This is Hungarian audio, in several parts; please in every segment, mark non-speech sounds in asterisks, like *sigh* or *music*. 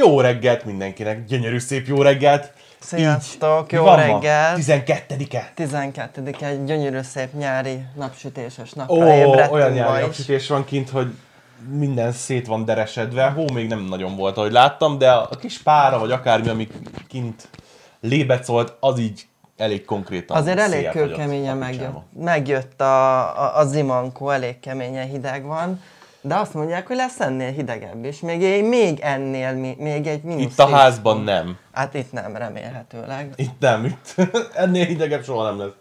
Jó reggelt mindenkinek, gyönyörű szép jó reggelt. Sziasztok, Mi jó van ma? reggel! 12-e. 12 egy gyönyörű szép nyári napsütéses napra Ó, ébredtünk olyan nyári is. napsütés van kint, hogy minden szét van deresedve. Hó még nem nagyon volt, ahogy láttam, de a kis pára, vagy akármi, ami kint lébecolt, az így elég konkrétan Azért elég kőkeményen megjött, megjött a, a, a zimankó, elég keményen hideg van, de azt mondják, hogy lesz ennél hidegebb is. Még, egy- még ennél, még egy mínusz Itt a tíz házban fok. nem. Hát itt nem, remélhetőleg. Itt nem, itt *laughs* ennél hidegebb soha nem lesz.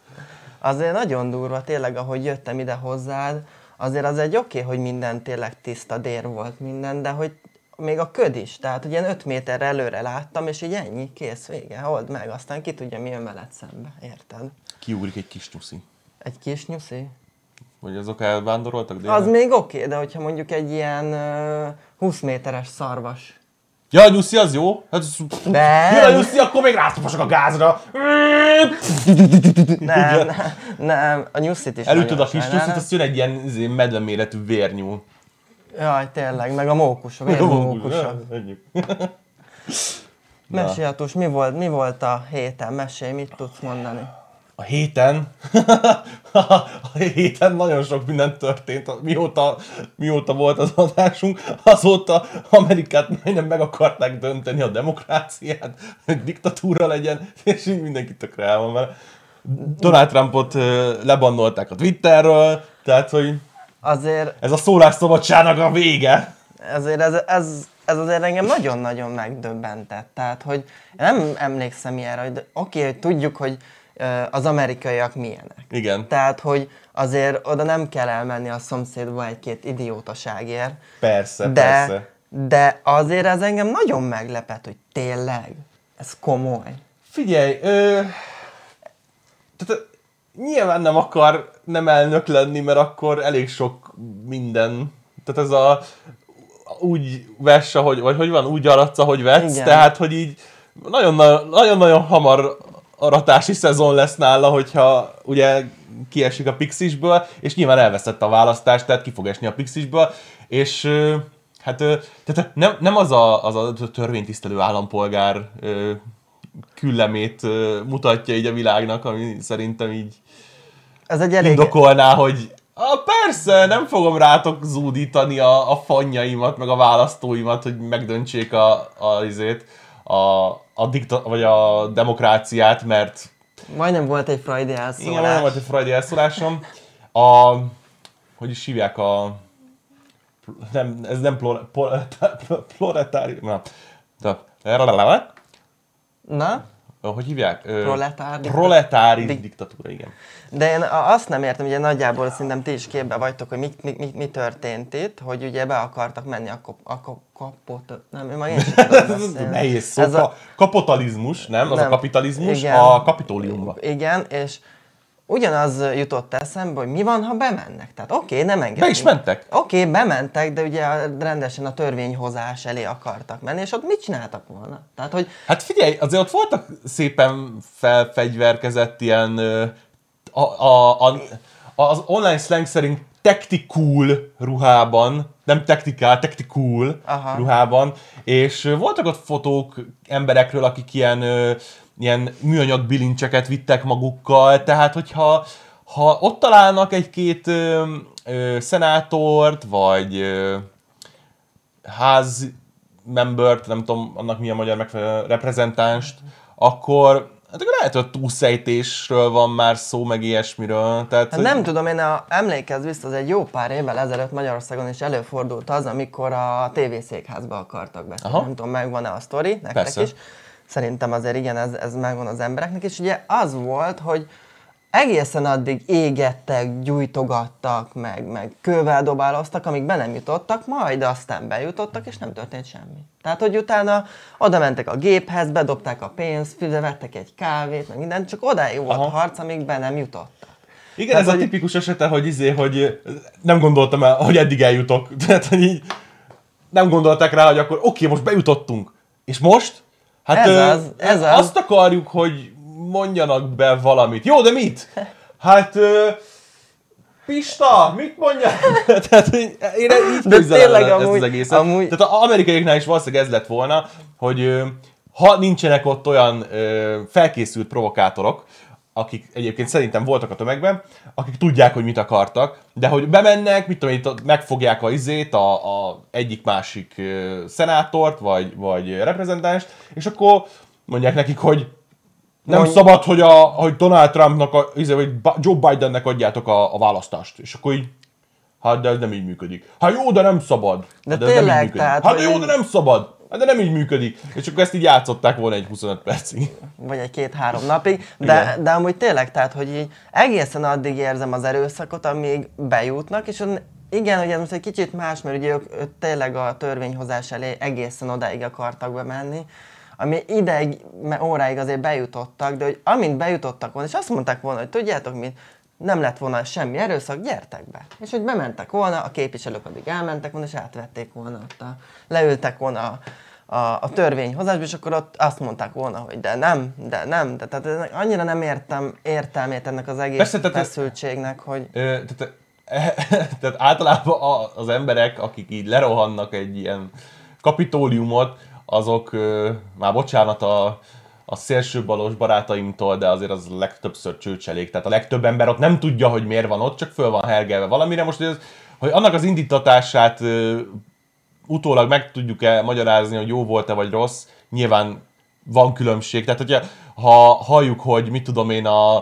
Azért nagyon durva, tényleg, ahogy jöttem ide hozzád, azért az egy oké, hogy minden tényleg tiszta dér volt minden, de hogy még a köd is, tehát hogy ilyen 5 méterre előre láttam, és így ennyi, kész, vége, old meg, aztán ki tudja, mi jön veled szembe, érted? Kiugrik egy kis nyuszi. Egy kis nyuszi? Vagy azok elvándoroltak délre? Az még oké, de hogyha mondjuk egy ilyen ö, 20 méteres szarvas. Ja, a nyuszi az jó? Hát, Nem. Jön a nyuszi, akkor még rásztopasok a gázra. Nem, nem, nem, a nyuszit is Elütöd a kis nyuszit, azt jön egy ilyen izé, medveméretű vérnyúl. Jaj, tényleg, meg a mókusok, vérmókusok. Ennyi. Mesélj, mi volt, mi volt a héten? Mesélj, mit tudsz mondani? A héten, *laughs* a héten nagyon sok minden történt. Mióta, mióta volt az adásunk, azóta Amerikát majdnem meg akarták dönteni a demokráciát, hogy diktatúra legyen, és így mindenki tökre el van vele. Donald Trumpot lebannolták a Twitterről, tehát, hogy Azért, ez a szólásszabadságnak a vége. azért ez, ez, ez azért engem nagyon-nagyon megdöbbentett. Tehát, hogy nem emlékszem ilyenre, hogy oké, hogy tudjuk, hogy az amerikaiak milyenek. Igen, Tehát, hogy azért oda nem kell elmenni a szomszédba egy-két idiótaságért, persze, de, persze. de azért ez engem nagyon meglepett, hogy tényleg, ez komoly. Figyelj, ö, tehát nyilván nem akar nem elnök lenni, mert akkor elég sok minden, tehát ez a úgy vess, ahogy, vagy hogy van, úgy aratsz, ahogy vetsz, Igen. tehát, hogy így nagyon- nagyon-nagyon hamar aratási szezon lesz nála, hogyha ugye kiesik a Pixisből, és nyilván elveszett a választást, tehát ki fog esni a Pixisből, és hát tehát nem, nem az, a, az a törvénytisztelő állampolgár küllemét mutatja így a világnak, ami szerintem így Ez egy elég... indokolná, hogy ah, persze, nem fogom rátok zúdítani a, a fanjaimat, meg a választóimat, hogy megdöntsék a, a, izét, a, a, dikta, vagy a demokráciát, mert Majdnem volt egy Freudi igen, elszólás. nem volt egy freudi elszólásom. A, hogy is hívják a, nem, ez nem plore, proletári, *laughs* na, de, Na? Hogy hívják? Proletár. Proletári Dik- diktatúra, igen. De én a- azt nem értem, ugye nagyjából szerintem ti is képbe vagytok, hogy mi, mi, mi, mi történt itt, hogy ugye be akartak menni a, kop, a kop, kapot, nem, már én sem. *laughs* Nehéz szó. Ez a, Ka- kapitalizmus, nem? Az a Nem. kapitalizmus Igen. a kapitóliumba. igen, és ugyanaz jutott eszembe, hogy mi van, ha bemennek. Tehát oké, nem engednek. Be is mentek. Oké, bementek, de ugye rendesen a törvényhozás elé akartak menni, és ott mit csináltak volna? Tehát, hogy Hát figyelj, azért ott voltak szépen felfegyverkezett ilyen a, a, a, az online slang szerint tactical ruhában, nem tactical, tactical Aha. ruhában, és voltak ott fotók emberekről, akik ilyen, ilyen műanyag bilincseket vittek magukkal, tehát hogyha ha ott találnak egy-két ö, ö, szenátort, vagy ö, ház membert, nem tudom, annak mi a magyar megfelelő reprezentánst, akkor hát akkor lehet, hogy túlszejtésről van már szó, meg ilyesmiről. Tehát, Hát hogy- nem tudom, én a, emlékezz vissza, az egy jó pár évvel ezelőtt Magyarországon is előfordult az, amikor a tévészékházba akartak beszélni. Aha. Nem tudom, megvan-e a sztori, nektek Persze. is. Szerintem azért igen, ez, ez megvan az embereknek, és ugye az volt, hogy egészen addig égettek, gyújtogattak, meg, meg kővel dobáloztak, amíg be nem jutottak, majd aztán bejutottak, és nem történt semmi. Tehát, hogy utána oda mentek a géphez, bedobták a pénzt, vettek egy kávét, meg mindent, csak odáig volt Aha. harc, amíg be nem jutottak. Igen, Tehát, ez a hogy- tipikus esete, hogy izé, hogy nem gondoltam el, hogy eddig eljutok. *laughs* Tehát, hogy így nem gondolták rá, hogy akkor oké, most bejutottunk. És most? Hát Ez ö, az, ez az. azt akarjuk, hogy mondjanak be valamit. Jó, de mit? Hát ö, Pista, mit mondja? *laughs* Tehát én így De tényleg ezt amúgy- az egészet. amúgy- Tehát az amerikaiaknál is valószínűleg ez lett volna, hogy ha nincsenek ott olyan ö, felkészült provokátorok, akik egyébként szerintem voltak a tömegben, akik tudják, hogy mit akartak, de hogy bemennek, mit tudom, itt megfogják a izét, a, a egyik-másik szenátort, vagy, vagy reprezentánst, és akkor mondják nekik, hogy nem Mondj- szabad, hogy, a, hogy Donald Trumpnak, a, izé, vagy Joe Bidennek adjátok a, a választást. És akkor így, hát de ez nem így működik. Hát jó, de nem szabad. De hát, ez nem így tényleg, működik. tehát, Hát de jó, de nem szabad. Hát de nem így működik. És akkor ezt így játszották volna egy 25 percig. vagy egy két-három napig, de, Igen. de amúgy tényleg, tehát, hogy így egészen addig érzem az erőszakot, amíg bejutnak, és igen, ugye most egy kicsit más, mert ugye ők, ők tényleg a törvényhozás elé egészen odáig akartak bemenni, ami ideig, óráig azért bejutottak, de hogy amint bejutottak volna, és azt mondták volna, hogy tudjátok mit, nem lett volna semmi erőszak, gyertek be. És hogy bementek volna, a képviselők addig elmentek volna, és átvették volna ott a, leültek volna a, a törvényhozásba, és akkor ott azt mondták volna, hogy de nem, de nem, de tehát annyira nem értem értelmét ennek az egész Persze, tehát- feszültségnek, hogy Ö, tehát, *laughs* tehát általában a- az emberek, akik így lerohannak egy ilyen kapitóliumot, azok, ö, már bocsánat a, a szélsőbalos barátaimtól, de azért az legtöbbször csőcselék. Tehát a legtöbb ember ott nem tudja, hogy miért van ott, csak föl van hergelve valamire. Most, hogy, ez, hogy annak az indítatását ö, utólag meg tudjuk-e magyarázni, hogy jó volt-e vagy rossz, nyilván van különbség. Tehát, hogyha ha halljuk, hogy mit tudom én, a,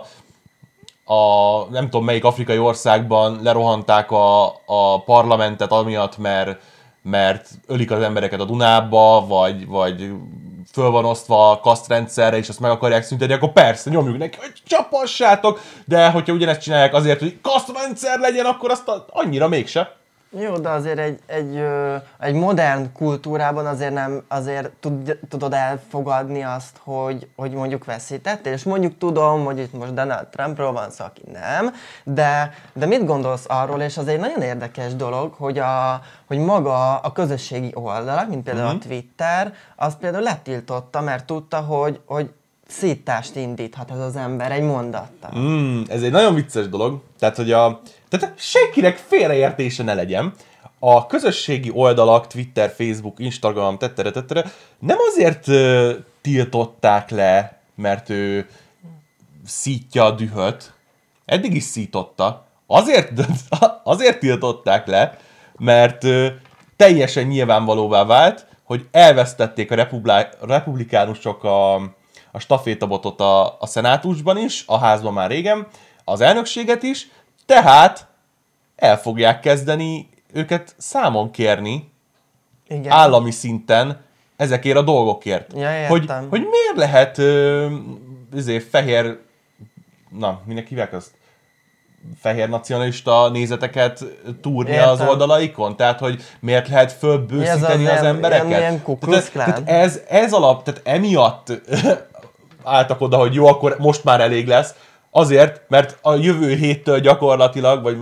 a nem tudom melyik afrikai országban lerohanták a, a parlamentet amiatt, mert, mert ölik az embereket a Dunába, vagy, vagy föl van osztva a kasztrendszerre, és azt meg akarják szüntetni, akkor persze, nyomjuk neki, hogy csapassátok, de hogyha ugyanezt csinálják azért, hogy kasztrendszer legyen, akkor azt annyira mégse. Jó, de azért egy, egy, egy modern kultúrában azért nem, azért tud, tudod elfogadni azt, hogy, hogy mondjuk veszítettél, és mondjuk tudom, hogy itt most Donald Trumpról van szó, aki nem, de, de mit gondolsz arról, és az egy nagyon érdekes dolog, hogy, a, hogy maga a közösségi oldalak, mint például Mhm. a Twitter, az például letiltotta, mert tudta, hogy, hogy szítást indíthat ez az ember egy mondattal. Mm, ez egy nagyon vicces dolog. Tehát, hogy a, tehát senkinek félreértése ne legyen. A közösségi oldalak, Twitter, Facebook, Instagram, tettere, tettere, nem azért ö, tiltották le, mert ő szítja a dühöt, eddig is szította, azért, *laughs* azért tiltották le, mert ö, teljesen nyilvánvalóvá vált, hogy elvesztették a republi- republikánusok a, a stafétabotot a, a szenátusban is, a házban már régen, az elnökséget is, tehát el fogják kezdeni őket számon kérni Igen. állami szinten ezekért a dolgokért. Ja, értem. hogy, hogy miért lehet ö, azért fehér, na, minek hívják azt? fehér nacionalista nézeteket túrni Értem. az oldalaikon? Tehát, hogy miért lehet fölbőszíteni az az, ilyen- embereket? ilyen- ilyen tehát, tehát ez, ez alap, tehát emiatt álltak oda, hogy jó, akkor most már elég lesz, Azért, mert a jövő héttől gyakorlatilag, vagy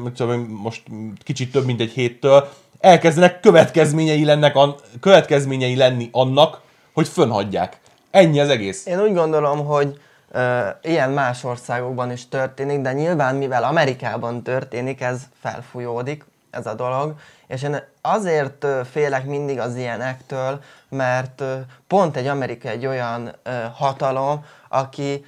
most kicsit több mint egy héttől, elkezdenek következményei, lennek következményei lenni annak, hogy fönhagyják. Ennyi az egész. Én úgy gondolom, hogy ö, ilyen más országokban is történik, de nyilván mivel Amerikában történik, ez felfújódik, ez a dolog, és én azért félek mindig az ilyenektől, mert pont egy Amerika egy olyan hatalom, aki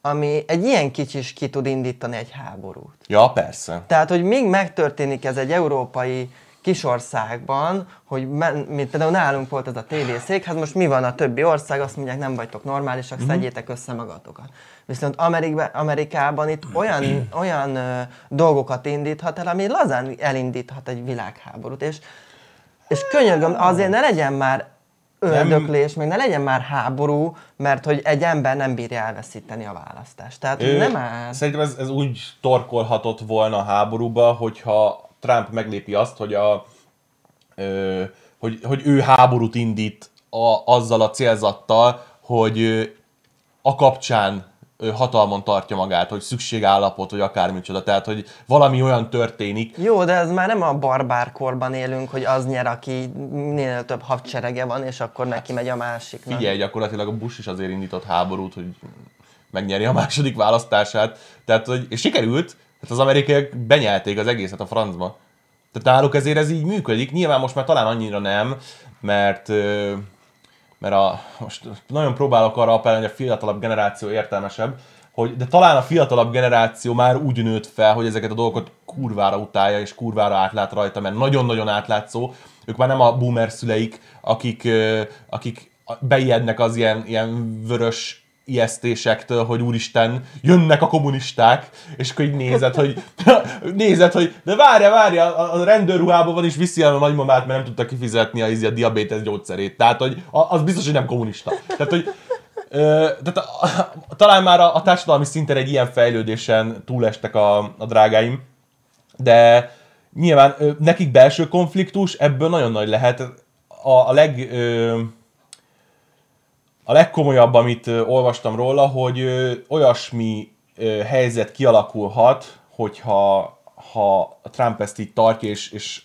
ami egy ilyen kicsis ki tud indítani egy háborút. Ja, persze. Tehát, hogy még megtörténik ez egy európai kisországban, hogy mint például nálunk volt ez a TV székház, most mi van a többi ország, azt mondják, nem vagytok normálisak, Mhm. szedjétek össze magatokat. Viszont Amerikben, Amerikában itt olyan, *clears throat* olyan ö, dolgokat indíthat el, ami lazán elindíthat egy világháborút. És, és könyörgöm, azért ne legyen már öldöklés, meg ne legyen már háború, mert hogy egy ember nem bírja elveszíteni a választást. Tehát Ö, nem áll. Szerintem ez, ez úgy torkolhatott volna a háborúba, hogyha Trump meglépi azt, hogy, a, ö, hogy, hogy ő háborút indít a, azzal a célzattal, hogy a kapcsán hatalmon tartja magát, hogy szükségállapot, vagy akármicsoda. Tehát, hogy valami olyan történik, Jó, de ez már nem a barbárkorban élünk, hogy az nyer, aki minél több hadserege van, és akkor neki megy a másiknak. Figyelj, gyakorlatilag a Bush is azért indított háborút, hogy megnyeri a második választását. Tehát, hogy, és sikerült, Hát az amerikaiak benyelték az egészet a francba. Tehát náluk ezért ez így működik. Nyilván most már talán annyira nem, mert mert a, most nagyon próbálok arra appellálni, hogy a fiatalabb generáció értelmesebb, hogy, de talán a fiatalabb generáció már úgy nőtt fel, hogy ezeket a dolgokat kurvára utálja, és kurvára átlát rajta, mert nagyon-nagyon átlátszó. Ők már nem a boomer szüleik, akik, akik beijednek az ilyen, ilyen vörös ijesztésektől, hogy úristen, jönnek a kommunisták, és akkor így nézed, hogy *laughs* nézed, hogy de várja, várja, a, rendőrruhában van, és viszi el a nagymamát, mert nem tudta kifizetni a, a diabétesz gyógyszerét. Tehát, hogy az biztos, hogy nem kommunista. Tehát, hogy tehát a, a, talán már a, a társadalmi szinten egy ilyen fejlődésen túlestek a, a drágáim, de nyilván ö, nekik belső konfliktus ebből nagyon nagy lehet. A, a leg... Ö, a legkomolyabb, amit olvastam róla, hogy olyasmi helyzet kialakulhat, hogyha ha Trump ezt így tartja, és, és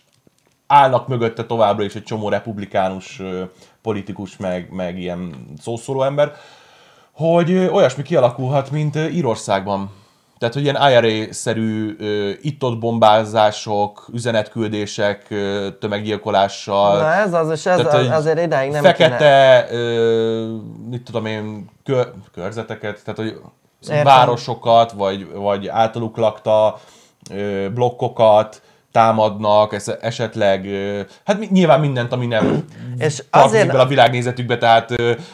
állnak mögötte továbbra is egy csomó republikánus politikus, meg, meg ilyen szószóló ember, hogy olyasmi kialakulhat, mint Írországban. Tehát, hogy ilyen IRA-szerű itt-ott bombázások, üzenetküldések tömeggyilkolással. Na ez az, és ez Tehát, az, azért ideig nem Fekete, ö, mit tudom én, kö, körzeteket, tehát, hogy Értem. városokat, vagy, vagy általuk lakta ö, blokkokat, támadnak, esetleg, hát nyilván mindent, ami nem és azért... a világnézetükbe, tehát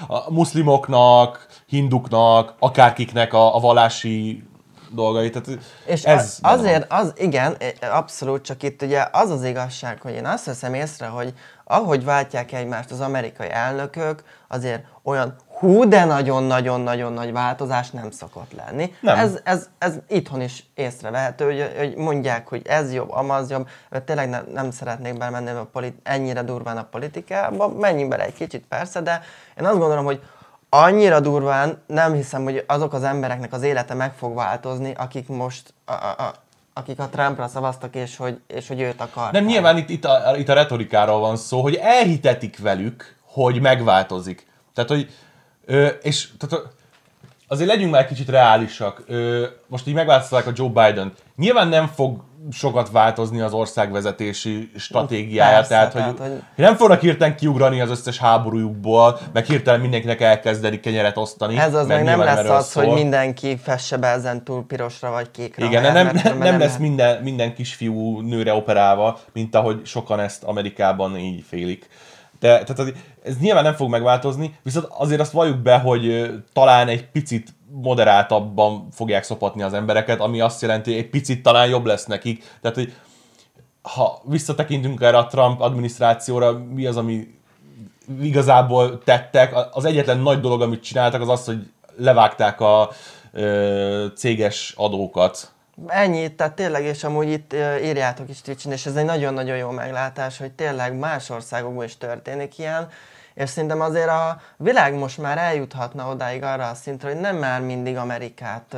a muszlimoknak, hinduknak, akárkiknek a, a vallási dolgai. Tehát és ez a, azért, az igen, abszolút, csak itt ugye az az igazság, hogy én azt veszem észre, hogy ahogy váltják egymást az amerikai elnökök, azért olyan hú, de nagyon-nagyon-nagyon nagy változás nem szokott lenni. Nem. Ez, ez, ez itthon is észrevehető, hogy, hogy mondják, hogy ez jobb, amaz jobb, tényleg ne, nem szeretnék bemenni a polit, ennyire durván a politikába, menjünk bele egy kicsit persze, de én azt gondolom, hogy annyira durván nem hiszem, hogy azok az embereknek az élete meg fog változni, akik most a, a, a, akik a Trumpra szavaztak, és hogy, és hogy őt akarták. Nem, nyilván itt, itt, a, itt a retorikáról van szó, hogy elhitetik velük, hogy megváltozik. Tehát, hogy Ö, és tehát, azért legyünk már kicsit reálisak. Most így megváltoztatják a Joe Biden. Nyilván nem fog sokat változni az országvezetési stratégiája, Persze, tehát, tehát hogy, hogy nem fognak hirtelen kiugrani az összes háborújukból, meg hirtelen mindenkinek elkezdeni kenyeret osztani. Ez az meg nem lesz az, szól. hogy mindenki fesse be ezen túl pirosra vagy kékre. Igen, nem, nem, nem, nem lesz minden, minden kisfiú nőre operálva, mint ahogy sokan ezt Amerikában így félik. De, tehát ez nyilván nem fog megváltozni, viszont azért azt valljuk be, hogy talán egy picit moderáltabban fogják szopatni az embereket, ami azt jelenti, hogy egy picit talán jobb lesz nekik. Tehát, hogy ha visszatekintünk erre a Trump adminisztrációra, mi az, ami igazából tettek, az egyetlen nagy dolog, amit csináltak, az az, hogy levágták a ö, céges adókat Ennyi, tehát tényleg, és amúgy itt írjátok is twitch és ez egy nagyon-nagyon jó meglátás, hogy tényleg más országokban is történik ilyen, és szerintem azért a világ most már eljuthatna odáig arra a szintre, hogy nem már mindig Amerikát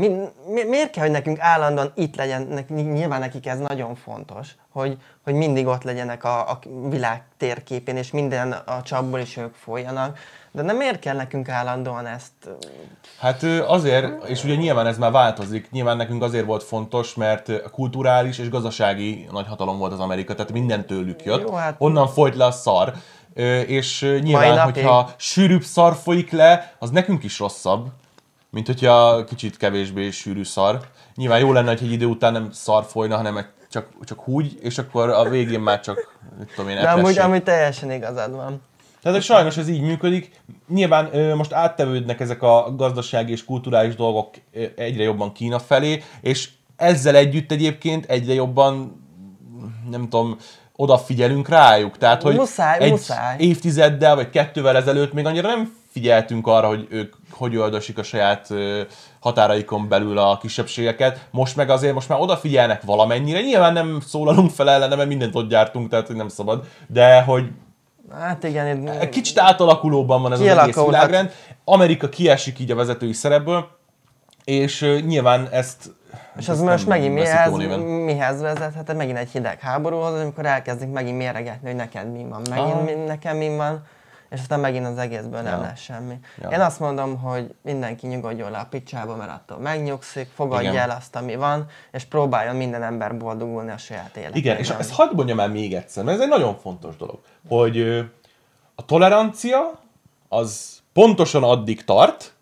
mi, mi, miért kell, hogy nekünk állandóan itt legyen, nyilván nekik ez nagyon fontos, hogy, hogy mindig ott legyenek a, a világ térképén, és minden a csapból is ők folyjanak, de nem miért kell nekünk állandóan ezt? Hát azért, és ugye nyilván ez már változik, nyilván nekünk azért volt fontos, mert kulturális és gazdasági nagyhatalom volt az Amerika, tehát minden tőlük jött, Jó, hát... onnan folyt le a szar, és nyilván, hogyha sűrűbb szar folyik le, az nekünk is rosszabb, mint hogyha kicsit kevésbé sűrű szar. Nyilván jó lenne, hogy egy idő után nem szar folyna, hanem csak, csak húgy, és akkor a végén már csak, mit tudom én, De amúgy, amúgy teljesen igazad van. Tehát hogy sajnos ez így működik. Nyilván ö, most áttevődnek ezek a gazdasági és kulturális dolgok egyre jobban Kína felé, és ezzel együtt egyébként egyre jobban, nem tudom, odafigyelünk rájuk. Tehát, hogy muszáj, egy muszáj. évtizeddel vagy kettővel ezelőtt még annyira nem figyeltünk arra, hogy ők hogy öldösik a saját határaikon belül a kisebbségeket. Most meg azért most már odafigyelnek valamennyire. Nyilván nem szólalunk fel ellene, mert mindent ott gyártunk, tehát hogy nem szabad. De hogy Hát igen. Kicsit átalakulóban van ez az egész világrend. Amerika kiesik így a vezetői szerepből, és nyilván ezt és az most megint mihez, mihez vezet? Hát megint egy hideg háborúhoz, amikor elkezdik megint méregetni, hogy neked mi van, megint ah. nekem mi van és aztán megint az egészből nem Ja. lesz semmi. Ja. Én azt mondom, hogy mindenki nyugodjon le a picsába, mert attól megnyugszik, fogadja Igen. el azt, ami van, és próbáljon minden ember boldogulni a saját életében. Igen, és ezt hagyd mondjam el még egyszer, mert ez egy nagyon fontos dolog, hogy a tolerancia az pontosan addig tart,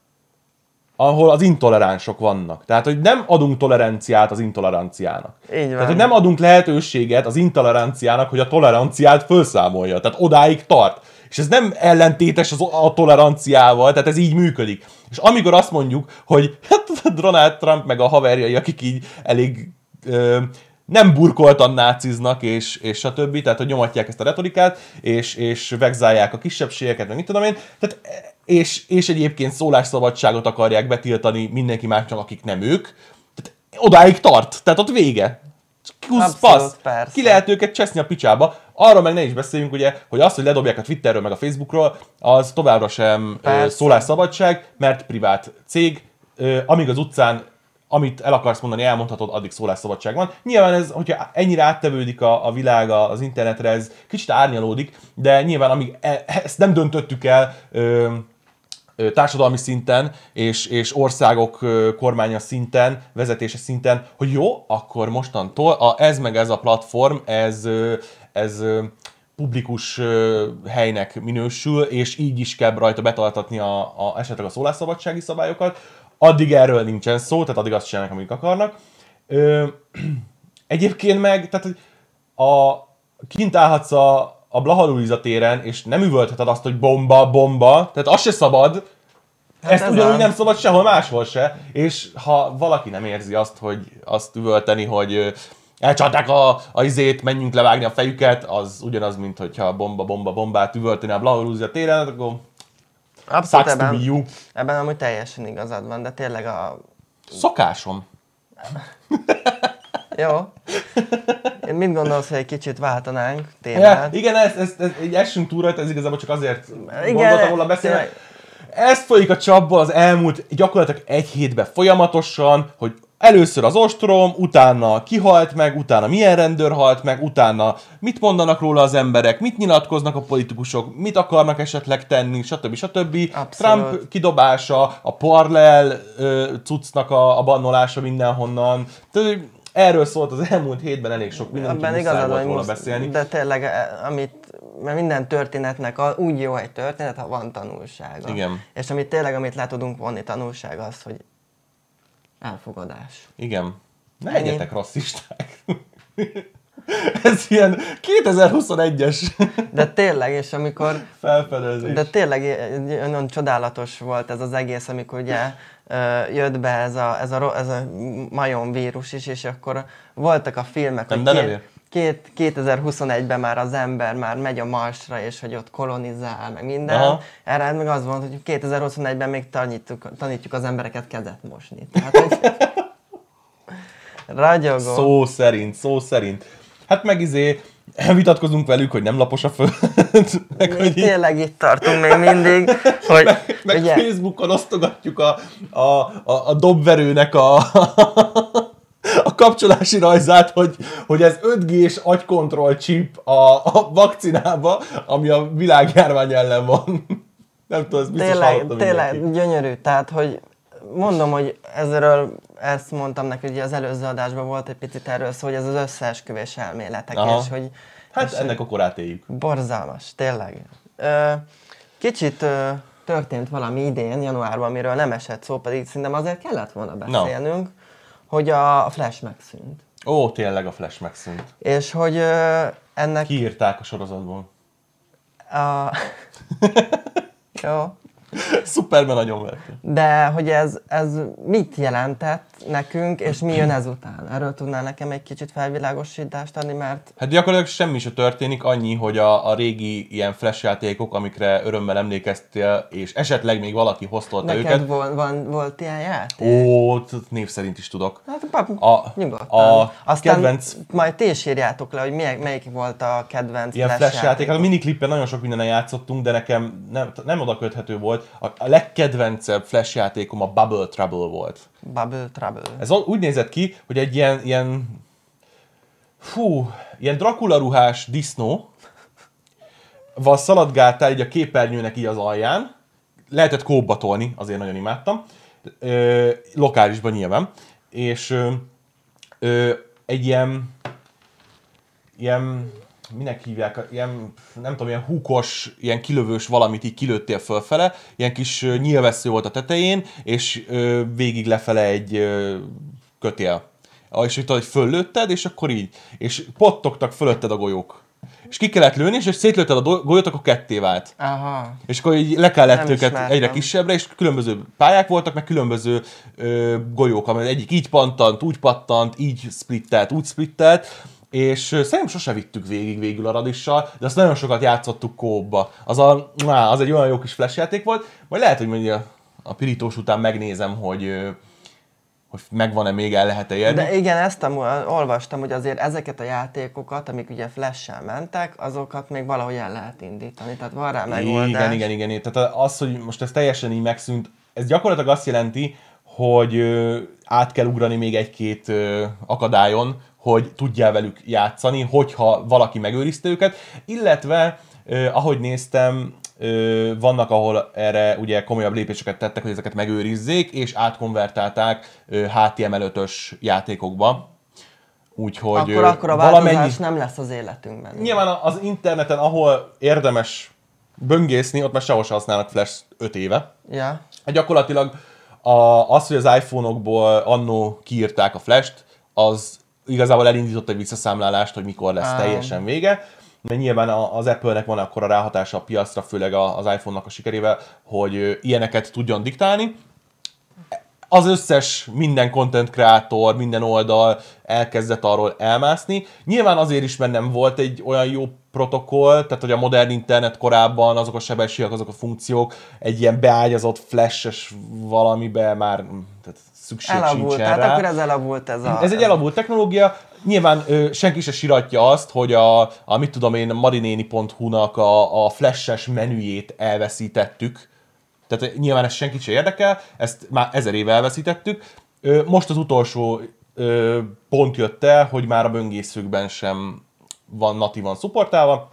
ahol az intoleránsok vannak. Tehát, hogy nem adunk toleranciát az intoleranciának. Így van. Tehát, hogy nem adunk lehetőséget az intoleranciának, hogy a toleranciát felszámolja. Tehát odáig tart. És ez nem ellentétes az, a toleranciával, tehát ez így működik. És amikor azt mondjuk, hogy hát Donald Trump meg a haverjai, akik így elég ö, nem burkoltan náciznak, és, és stb. Tehát, hogy nyomatják ezt a retorikát, és, és vegzálják a kisebbségeket, meg mit tudom én. Tehát, és, és egyébként szólásszabadságot akarják betiltani mindenki másnak, akik nem ők. Tehát odáig tart. Tehát ott vége. Kusz, Abszolút, passz. persze. Ki lehet őket cseszni a picsába. Arról meg ne is beszéljünk, ugye, hogy az, hogy ledobják a Twitterről meg a Facebookról, az továbbra sem Persze. szólásszabadság, mert privát cég, amíg az utcán amit el akarsz mondani, elmondhatod, addig szólásszabadság van. Nyilván ez, hogyha ennyire áttevődik a, a világ az internetre, ez kicsit árnyalódik, de nyilván amíg e, ezt nem döntöttük el ö, társadalmi szinten és, és országok kormánya szinten, vezetése szinten, hogy jó, akkor mostantól a, ez meg ez a platform, ez, ez publikus helynek minősül, és így is kell rajta betartatni a, a, esetleg a szólásszabadsági szabályokat. Addig erről nincsen szó, tehát addig azt csinálnak, amit akarnak. Ö, *clears throat* egyébként meg, tehát a, kint állhatsz a, a Blaha Luisa téren, és nem üvöltheted azt, hogy bomba, bomba, tehát az se szabad, Hát ezt ez ugyanúgy nem. szabad sehol máshol se, és ha valaki nem érzi azt, hogy azt üvölteni, hogy elcsalták a, a izét, menjünk levágni a fejüket, az ugyanaz, mint hogyha bomba, bomba, bombát üvölteni a Blaha Luisa téren, akkor Abszolút ebben, ebben amúgy teljesen igazad van, de tényleg a... Szokásom. *laughs* Jó. Én mit gondolsz, hogy egy kicsit váltanánk Ja, témát? igen, ez, ez, ez, így essünk túl rajta, ez igazából csak azért Igen, gondoltam volna beszélni. tényleg. Ez folyik a csapból az elmúlt gyakorlatilag egy hétben folyamatosan, hogy először az ostrom, utána kihalt meg, utána milyen rendőr halt meg, utána mit mondanak róla az emberek, mit nyilatkoznak a politikusok, mit akarnak esetleg tenni, stb. stb. Abszolút. Trump kidobása, a parlel cuccnak a, a bannolása mindenhonnan. Tehát, erről szólt az elmúlt hétben elég sok minden, Abban igazad volt musz- beszélni. de tényleg, eh, amit, mert minden történetnek a, úgy jó egy történet, ha van tanulsága. Igen. És amit tényleg, amit le tudunk vonni tanulság az, hogy elfogadás. Igen. Ne legyetek rasszisták. *laughs* *laughs* Ez ilyen 2021-es De tényleg, és amikor felfedezés. De tényleg nagyon csodálatos volt ez az egész, amikor ugye jött be ez a, ez a, ez a majom vírus is, és akkor voltak a filmek, Nem, hogy de két, két, 2021-ben már az ember már megy a Marsra, és hogy ott kolonizál, meg minden. Aha. Erre meg az volt, hogy 2021-ben még tanítjuk, tanítjuk az embereket kezet mosni. Tehát, *laughs* hogy ragyogó. Szó szerint, szó szerint. Hát meg izé, vitatkozunk velük, hogy nem lapos a föld. *laughs* meg, hogy tényleg itt tartunk még mindig, hogy *laughs* meg ugye, Facebookon osztogatjuk a, a, a, a dobverőnek a, *laughs* a kapcsolási rajzát, hogy, hogy ez 5G-s agykontroll chip a, a vakcinába, ami a világjárvány ellen van. Nem tudom, ez biztos tényleg, tényleg mindenki. gyönyörű. Tehát, hogy mondom, hogy ezről ezt mondtam neki, hogy az előző adásban volt egy picit erről szó, hogy ez az összeesküvés elméletek, Aha. és hogy Hát és ennek a korát éljük. borzalmas, tényleg. Ö, kicsit ö, történt valami idén, januárban, amiről nem esett szó, pedig szerintem azért kellett volna beszélnünk, hogy a, a Flash megszűnt. Ó, tényleg a Flash megszűnt. És hogy ö, ennek Kiírták a sorozatból. a... *laughs* Jó. Superman nagyon verte. De hogy ez, ez mit jelentett nekünk, és mi jön ezután? Erről tudnál nekem egy kicsit felvilágosítást adni, mert Hát gyakorlatilag semmi se történik, annyi, hogy a, a régi ilyen flash játékok, amikre örömmel emlékeztél, és esetleg még valaki hoztolta neked őket. vol, van, volt ilyen játék? Ó, név szerint is tudok. Hát pap, A- nyugodtan. a Aztán kedvenc- majd ti is írjátok le, hogy melyik, melyik volt a kedvenc Ilyen flash játék, hát a miniklippen nagyon sok mindenen játszottunk, de nekem nem, nem oda köthető volt. A, a legkedvencebb flash játékom a Bubble Trouble volt. Bubble Trouble. Ez o- úgy nézett ki, hogy egy ilyen, ilyen fú, ilyen Dracula ruhás disznó, val szaladgáltál így a képernyőnek így az alján, lehetett kóba tolni, azért nagyon imádtam, ö, lokálisban nyilván, és ö, ö, egy ilyen, ilyen, minek hívják, ilyen, nem tudom, ilyen húkos, ilyen kilövős valamit így kilőttél fölfele, ilyen kis nyilvessző volt a tetején, és ö, végig lefele egy ö, kötél. És itt hogy föllőtted, és akkor így. És pottogtak fölötted a golyók. És ki kellett lőni, és szétlőtted a golyót, akkor ketté vált. Aha. És akkor így le kellett Nem őket ismertem. egyre kisebbre, és különböző pályák voltak, meg különböző ö, golyók, amely egyik így pattant, úgy pattant, így splittelt, úgy splittelt, és szerintem sose vittük végig végül a radissal, de azt nagyon sokat játszottuk kóba. Az, a, á, az egy olyan jó kis flash játék volt, majd lehet, hogy mondja, a, a pirítós után megnézem, hogy, hogy megvan-e még el lehet-e érni. De igen, ezt amúgy olvastam, hogy azért ezeket a játékokat, amik ugye flash mentek, azokat még valahogy el lehet indítani. Tehát van rá megoldás. Igen, igen, igen, igen. Tehát az, hogy most ez teljesen így megszűnt, ez gyakorlatilag azt jelenti, hogy át kell ugrani még egy-két akadályon, hogy tudjál velük játszani, hogyha valaki megőrizte őket, illetve, ahogy néztem, vannak, ahol erre ugye komolyabb lépéseket tettek, hogy ezeket megőrizzék, és átkonvertálták ö, HTML5-ös játékokba. Úgyhogy Akkor, akkor a változás nem lesz az életünkben. Nyilván az interneten, ahol érdemes böngészni, ott már sehol sem használnak Flash 5 éve. Ja. Hát gyakorlatilag a, az, hogy az iPhone-okból annó kiírták a Flash-t, az igazából elindított egy visszaszámlálást, hogy mikor lesz teljesen vége. De nyilván az Apple-nek van akkor a ráhatása a piacra, főleg az iPhone-nak a sikerével, hogy ilyeneket tudjon diktálni. Az összes, minden content kreator, minden oldal elkezdett arról elmászni. Nyilván azért is, mert nem volt egy olyan jó protokoll, tehát hogy a modern internet korábban azok a sebességek, azok a funkciók egy ilyen beágyazott flashes valamibe már tehát szükség Elavult, sincsen tehát rá. akkor ez elavult ez a... Ez egy elavult technológia, nyilván ö, senki se siratja azt, hogy a, a mit tudom én, marinéni.hu-nak a, a flashes menüjét elveszítettük. Tehát nyilván ez senkit se érdekel, ezt már ezer éve elveszítettük. Ö, most az utolsó ö, pont jött el, hogy már a böngészőkben sem van natívan szupportálva,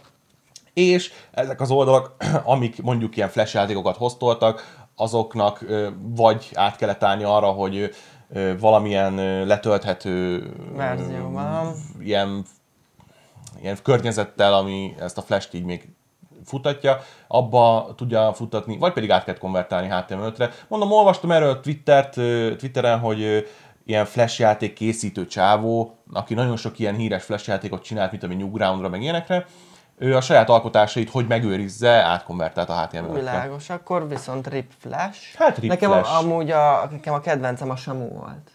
és ezek az oldalak, *clears throat* amik mondjuk ilyen flash játékokat hoztoltak, azoknak vagy át kellett állni arra, hogy valamilyen letölthető Verzióban. ilyen, ilyen környezettel, ami ezt a flash-t így még futatja, abba tudja futtatni, vagy pedig át kell konvertálni HTML5-re. Mondom, olvastam erről Twittert, Twitteren, hogy ilyen flash játék készítő csávó, aki nagyon sok ilyen híres flash játékot csinált, mint ami Newgroundra, meg ilyenekre, ő a saját alkotásait, hogy megőrizze, átkonvertált a HTML5-re. Világos, akkor viszont Rip Flash. Hát Rip nekem Flash. Amúgy a, nekem a kedvencem a Samu volt.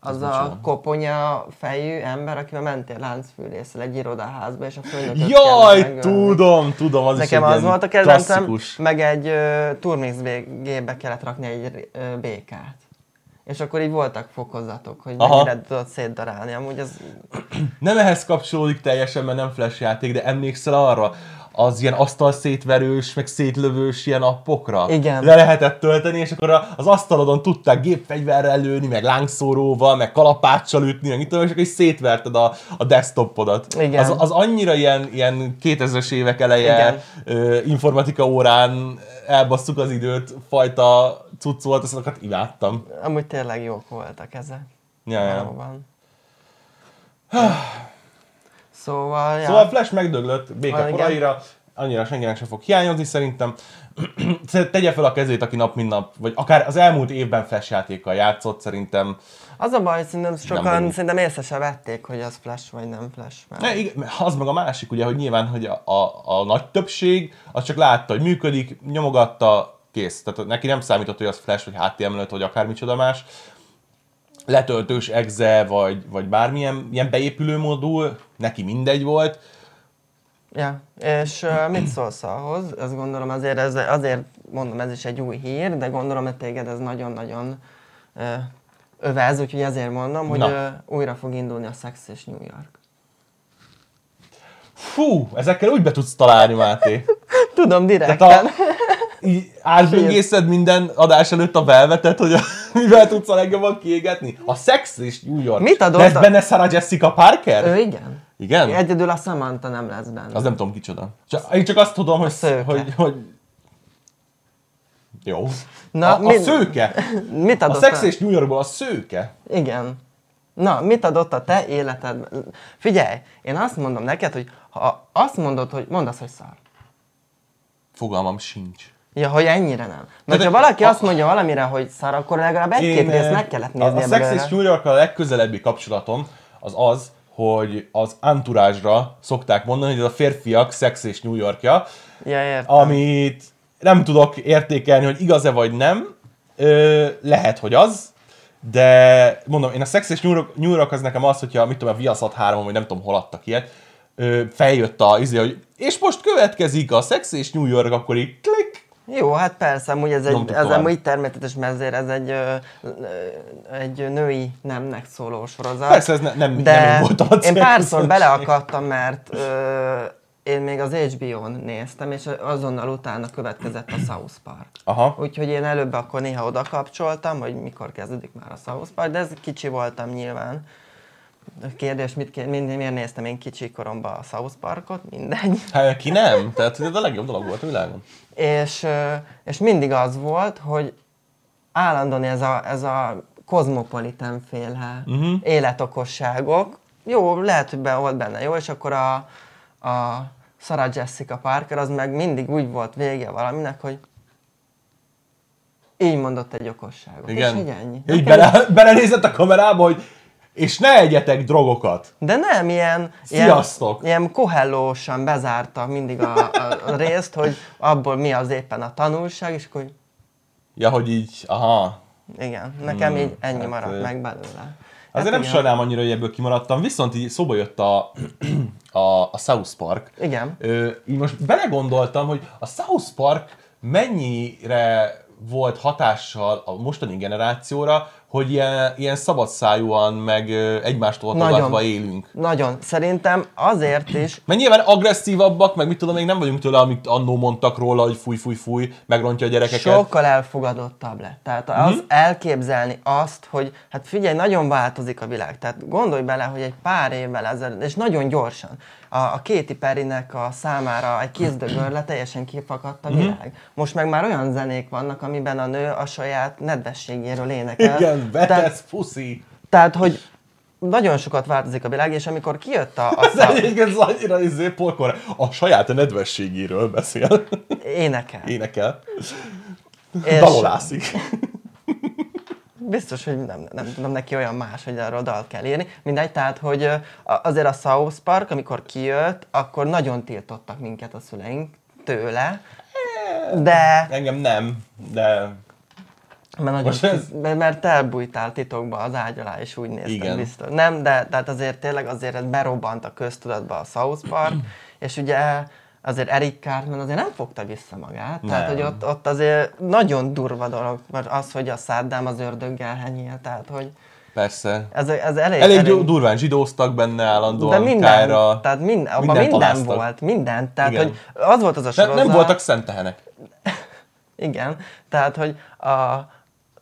Az a micsoda? koponya fejű ember, akivel mentél láncfűrészsel egy irodaházba, és a főnököt Jaj, tudom, tudom, az Nekem is az volt a kedvencem, klasszikus. meg egy uh, turmix gépbe kellett rakni egy uh, békát. És akkor így voltak fokozatok, hogy Aha. mennyire tudod szétdarálni. Amúgy az *clears throat* Nem ehhez kapcsolódik teljesen, mert nem flash játék, de emlékszel arra, az ilyen asztal szétverős, meg szétlövős ilyen appokra. Igen. Le lehetett tölteni, és akkor az asztalodon tudták gépfegyverrel lőni, meg lángszóróval, meg kalapáccsal ütni, meg mit tudom, és akkor is szétverted a, a desktopodat. Igen. Az, az annyira ilyen, ilyen 2000-es évek eleje ö, informatika órán elbasszuk az időt, fajta cucc volt, azokat imádtam. amúgy tényleg jók voltak ezek. Ja, ja. Valóban. *sighs* Szóval, ja. Szóval Flash megdöglött Ah, béke igen. koraira, annyira senkinek sem fog hiányozni szerintem. *clears throat* Tegye fel a kezét, aki nap mint nap, vagy akár az elmúlt évben Flash játékkal játszott, szerintem. Az a baj, szerintem sokan benne. szerintem észre se vették, hogy az flash vagy nem flash. Mert... Ne, igen, az meg a másik, ugye, hogy nyilván, hogy a, a, a nagy többség, az csak látta, hogy működik, nyomogatta, kész. Tehát neki nem számított, hogy az Flash, vagy HTML5, vagy akármicsoda más. Letöltős exe, vagy, vagy bármilyen ilyen beépülő modul, neki mindegy volt. Ja, és uh, mit szólsz ahhoz? Azt gondolom azért, ez, azért mondom, ez is egy új hír, de gondolom, hogy téged ez nagyon-nagyon uh, övez, úgyhogy ezért mondom, hogy uh, újra fog indulni a Sex és New York. Fú, ezekkel úgy be tudsz találni, Máté. *laughs* Tudom, Tehát direkten. a, így átböngészed minden adás előtt a velvetet, hogy a *laughs* Mivel tudsz a legjobban kiégetni? A Sex és New York. Mit adott Lesz a- benne Sarah Jessica Parker? Ő igen. Igen? Egyedül a Samantha nem lesz benne. Az nem tudom kicsoda. Csak, én csak azt tudom, hogy, hogy, hogy... Jó. Na, a, a mi- szőke. *laughs* Mit A adott Sex és New Yorkból a szőke. Igen. Na, mit adott a te életedben? Figyelj, én azt mondom neked, hogy ha azt mondod, hogy mondd azt, hogy szar. Fogalmam sincs. Ja, hogy ennyire nem. Mert ha valaki ha- azt mondja valamire, hogy szar, akkor legalább egy-két részt meg kellett a, nézni a Sex belőle. és New York a legközelebbi kapcsolatom az az, hogy az entourage-ra szokták mondani, hogy ez a férfiak Sex és New Yorkja, Ja, értem. amit nem tudok értékelni, hogy igaz-e vagy nem. Ö, lehet, hogy az, de mondom, én a Sex és New York, New York az nekem az, hogyha mit tudom, a Viaszat 3 vagy nem tudom, hol adtak ilyet, ö, feljött a izé, hogy és most következik a Sex és New York, akkor így klik, Jó, hát persze, amúgy ez egy, ez amúgy természetes mezőr, ez egy, egy női nemnek szóló sorozat. Persze, ez ne- nem- de nem én voltam én párszor beleakadtam, mert ö, én még az HBO-n néztem, és azonnal utána következett a South Park. Aha. Úgyhogy én előbb akkor néha oda kapcsoltam, hogy mikor kezdődik már a South Park, de ez kicsi voltam nyilván. Kérdés, mit, ké- mind, miért néztem én kicsi koromban a South Parkot? Mindegy. Hát ki nem? Tehát ez a legjobb dolog volt a világon. És, és mindig az volt, hogy állandóan ez a, ez a kozmopolitan féle uh-huh. életokosságok, jó, lehet, hogy be volt benne jó, és akkor a, a Sarah Jessica Parker az meg mindig úgy volt vége valaminek, hogy így mondott egy okosságot. Igen. És így ennyi. Így bele, belenézett a kamerába, hogy és ne egyetek drogokat. De nem, ilyen, Sziasztok! ilyen, ilyen kohellósan bezárta mindig a, a, a részt, hogy abból mi az éppen a tanulság, és akkor Ja, hogy így, aha. Igen, nekem Hmm, így ennyi hát, maradt meg belőle. Azért nem igen. sajnálom annyira, hogy ebből kimaradtam, viszont így szóba jött a, *clears throat* a, a South Park. Igen. Ö, így most belegondoltam, hogy a South Park mennyire volt hatással a mostani generációra, hogy ilyen, ilyen szabadszájúan, meg egymástól Nagyon. élünk. Nagyon. Szerintem azért is, Mert nyilván agresszívabbak, meg mit tudom, még nem vagyunk tőle, amit annó mondtak róla, hogy fúj, fúj, fúj, megrontja a gyerekeket. sokkal elfogadottabb lett. Tehát az Mhm. elképzelni azt, hogy hát figyelj, nagyon változik a világ. Tehát gondolj bele, hogy egy pár évvel ezelőtt, és nagyon gyorsan, a, a Katy Perrynek a számára egy Girl teljesen kifakadt Mhm. a világ. Most meg már olyan zenék vannak, amiben a nő a saját nedvességéről énekel. Igen, Tehát- betesz puszi. Tehát, hogy nagyon sokat változik a világ, és amikor kijött a, a Ez szám, egyébként ez annyira izé polkor. A saját nedvességéről beszél. énekel. Énekel. És Dalolászik. biztos, hogy nem, nem tudom neki olyan más, hogy arról dalt kell írni. Mindegy, tehát, hogy azért a South Park, amikor kijött, akkor nagyon tiltottak minket a szüleink tőle, de Engem nem, de mert, nagyon, Most ez- mert- mert elbújtál titokba az ágy alá, és úgy néztem Igen. biztos. Nem, de tehát azért tényleg azért ez berobbant a köztudatba a South Park, *clears throat* és ugye azért Eric Cartman azért nem fogta vissza magát. Tehát, Nem. hogy ott, ott azért nagyon durva dolog, mert az, hogy a Saddam az ördöggel henyél, tehát, hogy persze. ez, ez elég... Elég du- durván zsidóztak benne állandóan, de minden, kájra. tehát minden, abban minden aláztak. volt, minden. Tehát, Igen. hogy az volt az a sorozat... nem voltak szentehenek. *laughs* Igen, tehát, hogy a,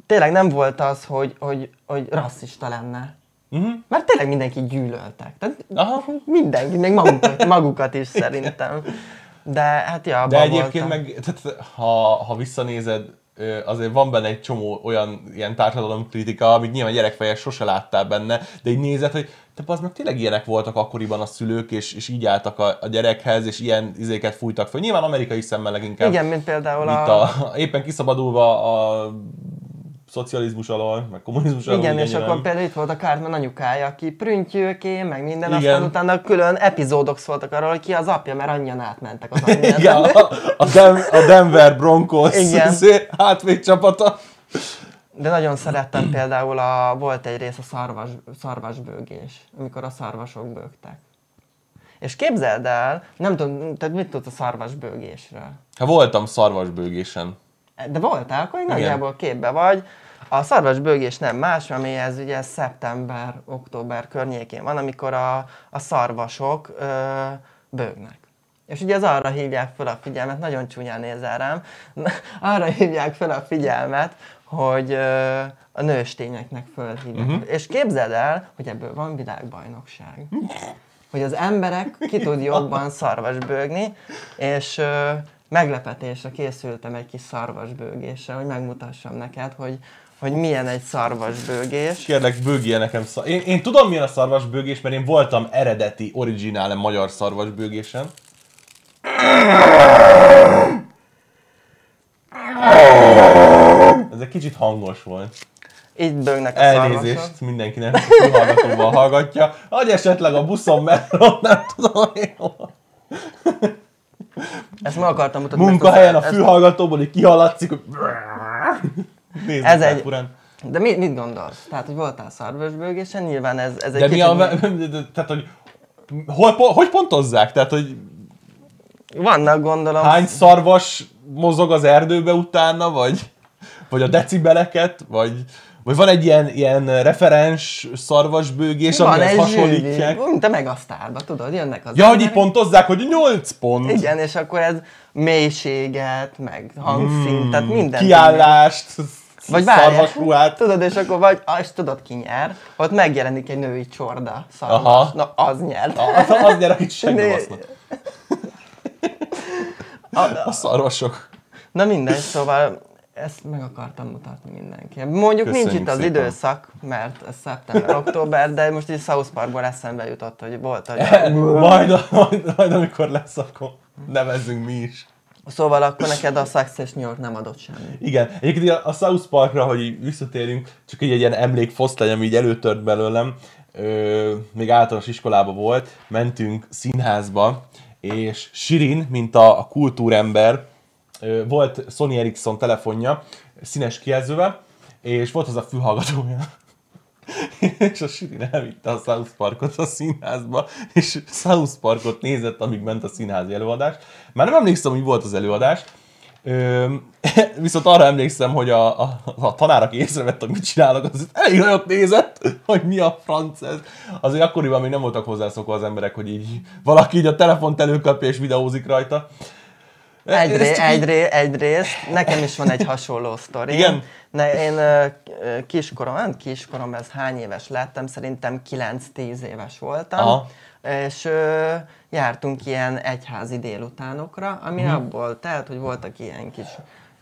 tényleg nem volt az, hogy, hogy, hogy rasszista lenne. Uh-huh. Mert tényleg mindenki gyűlöltek. Tehát Aha. mindenki, még magukat, magukat is szerintem. De hát ja, De egyébként voltam. meg, tehát, ha, ha visszanézed, azért van benne egy csomó olyan ilyen társadalomkritika, amit nyilván gyerekfejes sose láttál benne, de így nézed, hogy te az meg tényleg ilyenek voltak akkoriban a szülők, és, és így álltak a, a gyerekhez, és ilyen izéket fújtak fel. Nyilván amerikai szemmel leginkább. Igen, mint például a... a, éppen kiszabadulva a szocializmus alól, meg kommunizmus alól. Igen, és nyilván. akkor például itt volt a Cartman anyukája, aki prüntjőké, meg minden, Igen. aztán utána külön epizódok szóltak arról, hogy ki az apja, mert annyian átmentek az *laughs* anyján. Igen, a, a, Den- a Denver Broncos Igen. *laughs* csapata. De nagyon szerettem például, a, volt egy rész a szarvas, szarvasbőgés, amikor a szarvasok bőgtek. És képzeld el, nem tudom, te mit tudsz a szarvasbőgésről? Ha voltam szarvasbőgésen. De voltál, akkor nagyjából képbe vagy. A szarvasbőgés nem más, ami ez ugye szeptember, október környékén van, amikor a, a szarvasok ö, bőgnek. És ugye az arra hívják fel a figyelmet, nagyon csúnyán nézel rám, *laughs* arra hívják fel a figyelmet, hogy ö, a nőstényeknek fölhívják. Uh-huh. És képzeld el, hogy ebből van világbajnokság. Hogy az emberek ki tud jobban szarvasbőgni, és ö, meglepetésre készültem egy kis szarvasbőgésre, hogy megmutassam neked, hogy, hogy milyen egy szarvasbőgés. Kérlek, bőgje nekem szar... én, én tudom, milyen a szarvasbőgés, mert én voltam eredeti, originál magyar szarvasbőgésen. Ez egy kicsit hangos volt. Így bőgnek a Elnézést szarvasok. mindenkinek, aki hallgatóval hallgatja. Vagy esetleg a buszon mellett, nem tudom én hol. Ezt meg akartam mutatni. Munkahelyen a fülhallgatóból így kihaladszik, hogy... Nézzük Ez egy- furán. De mit, mit gondolsz? Tehát, hogy voltál szarvasbőgésen, nyilván ez, ez egy De mi kicsit... a... *laughs* Tehát, hogy... Hol, hogy pontozzák? Tehát, hogy Vannak gondolom... hány szarvas mozog az erdőbe utána, vagy, vagy a decibeleket, vagy, vagy van egy ilyen, ilyen referens szarvasbőgés, Van amihez hasonlítják. zsűri, mint a Megasztárba, tudod, jönnek az Ja, hogy így pontozzák, hogy 8 pont. Igen, és akkor ez mélységet, meg hangszint, tehát minden. Kiállást, Vagy szarvasruhát. tudod, és akkor vagy, ah, és tudod ki nyer, ott megjelenik egy női csorda szarvas. Aha. Na, az nyer. Az, az gyere, akit segbe Né- basznak. *laughs* A szarvasok. Na mindegy, szóval ezt meg akartam mutatni mindenki. Mondjuk Köszönjük nincs itt az szépen. időszak, mert ez szeptember, *laughs* október, de most így South Parkból eszembe jutott, hogy volt, hogy... *laughs* majd, majd, majd, amikor lesz, akkor nevezzünk mi is. Szóval akkor neked a Success New York nem adott semmi. Igen, egyébként a- South Parkra, hogy így csak egy ilyen emlékfoszt legyen, ami így előtört belőlem. Ö, még általános iskolában volt, mentünk színházba, és Sirin, mint a, a kultúrember, ö, volt Sony Ericsson telefonja, színes kijelzővel, és volt az a fülhallgatója. *laughs* és a Sirin elvitte a South Parkot a színházba, és South Parkot nézett, amíg ment a színházi előadás. Már nem emlékszem, hogy volt az előadás, *laughs* viszont arra emlékszem, hogy a, a, a tanár, aki észrevett, hogy mit csinálok, az elég nagyot nézett, *laughs* hogy mi a franc ez. Azért akkoriban még nem voltak hozzászokva az emberek, hogy így valaki így a telefont előkapja és videózik rajta. Egyré, egyré, egyrészt, nekem is van egy hasonló sztori. Igen? Ne, én kiskorom, nem kiskorom, ez hány éves lettem, szerintem 9-10 éves voltam. Aha. És ö, jártunk ilyen egyházi délutánokra, ami Mhm. abból telt, hogy voltak ilyen kis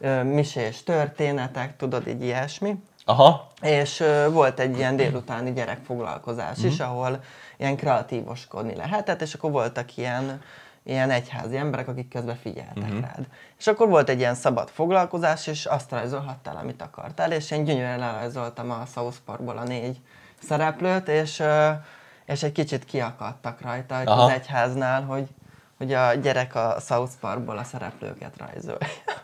ö, misés történetek, tudod, így ilyesmi. Aha, És ö, volt egy ilyen délutáni gyerekfoglalkozás Mhm. is, ahol ilyen kreatívoskodni lehetett, és akkor voltak ilyen, ilyen egyházi emberek, akik közben figyeltek Mhm. rád. És akkor volt egy ilyen szabad foglalkozás, és azt rajzolhattál, amit akartál, és én gyönyörűen lerajzoltam a South Parkból a négy szereplőt, és, és egy kicsit kiakadtak rajta Aha. az egyháznál, hogy, hogy a gyerek a South Parkból a szereplőket rajzol.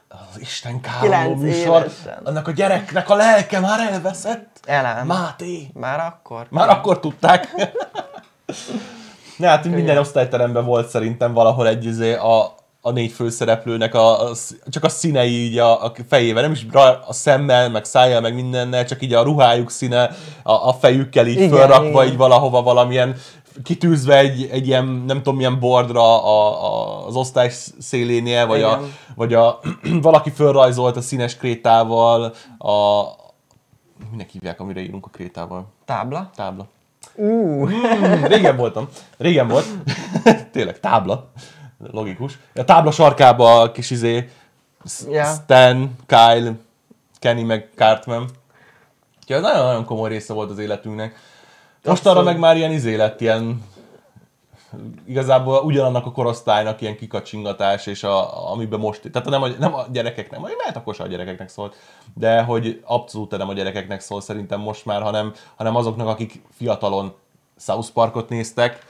az Isten Kilenc műsor, évesen. annak a gyereknek a lelke már elveszett. Elám. Máté. Már akkor? Már akkor tudták. *laughs* Ne, hát minden osztályteremben volt szerintem valahol egy izé a, a négy főszereplőnek a, a, csak a színei így a, a fejével, nem is a szemmel, meg szájjal, meg mindennel, csak így a ruhájuk színe, a, a fejükkel így Igen, fölrakva igen. így valahova valamilyen kitűzve egy, egy ilyen, nem tudom, milyen bordra a, a, az osztály szélénél, vagy, a, vagy a, *clears throat* valaki fölrajzolt a színes krétával, a, minek hívják, amire írunk a krétával? Tábla? Tábla. Uh. Hmm, régen voltam. Régen volt. *laughs* Tényleg, tábla. Logikus. A tábla sarkába a kis izé, yeah. Stan, Kyle, Kenny meg Cartman. Ja, ez nagyon-nagyon komoly része volt az életünknek. Most arra meg már ilyen izé lett, ilyen igazából ugyanannak a korosztálynak ilyen kikacsingatás, és a, amiben most, tehát nem a, nem a gyerekeknek, vagy lehet akkor a gyerekeknek szólt, de hogy abszolút nem a gyerekeknek szól szerintem most már, hanem, hanem azoknak, akik fiatalon South Parkot néztek,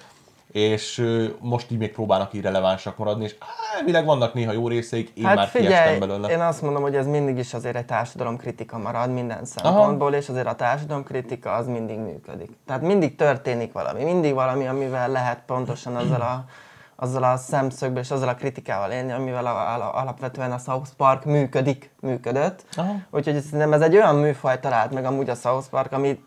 és most így még próbálnak így relevánsak maradni, és elvileg vannak néha jó részeik, én Hát már figyelj, belőle. én azt mondom, hogy ez mindig is azért egy társadalomkritika marad minden szempontból, és azért a társadalomkritika az mindig működik. Tehát mindig történik valami, mindig valami, amivel lehet pontosan azzal a, azzal a szemszögből és azzal a kritikával élni, amivel a, a, alapvetően a South Park működik, működött. Aha. Úgyhogy szerintem ez egy olyan műfaj talált meg amúgy a South Park, ami,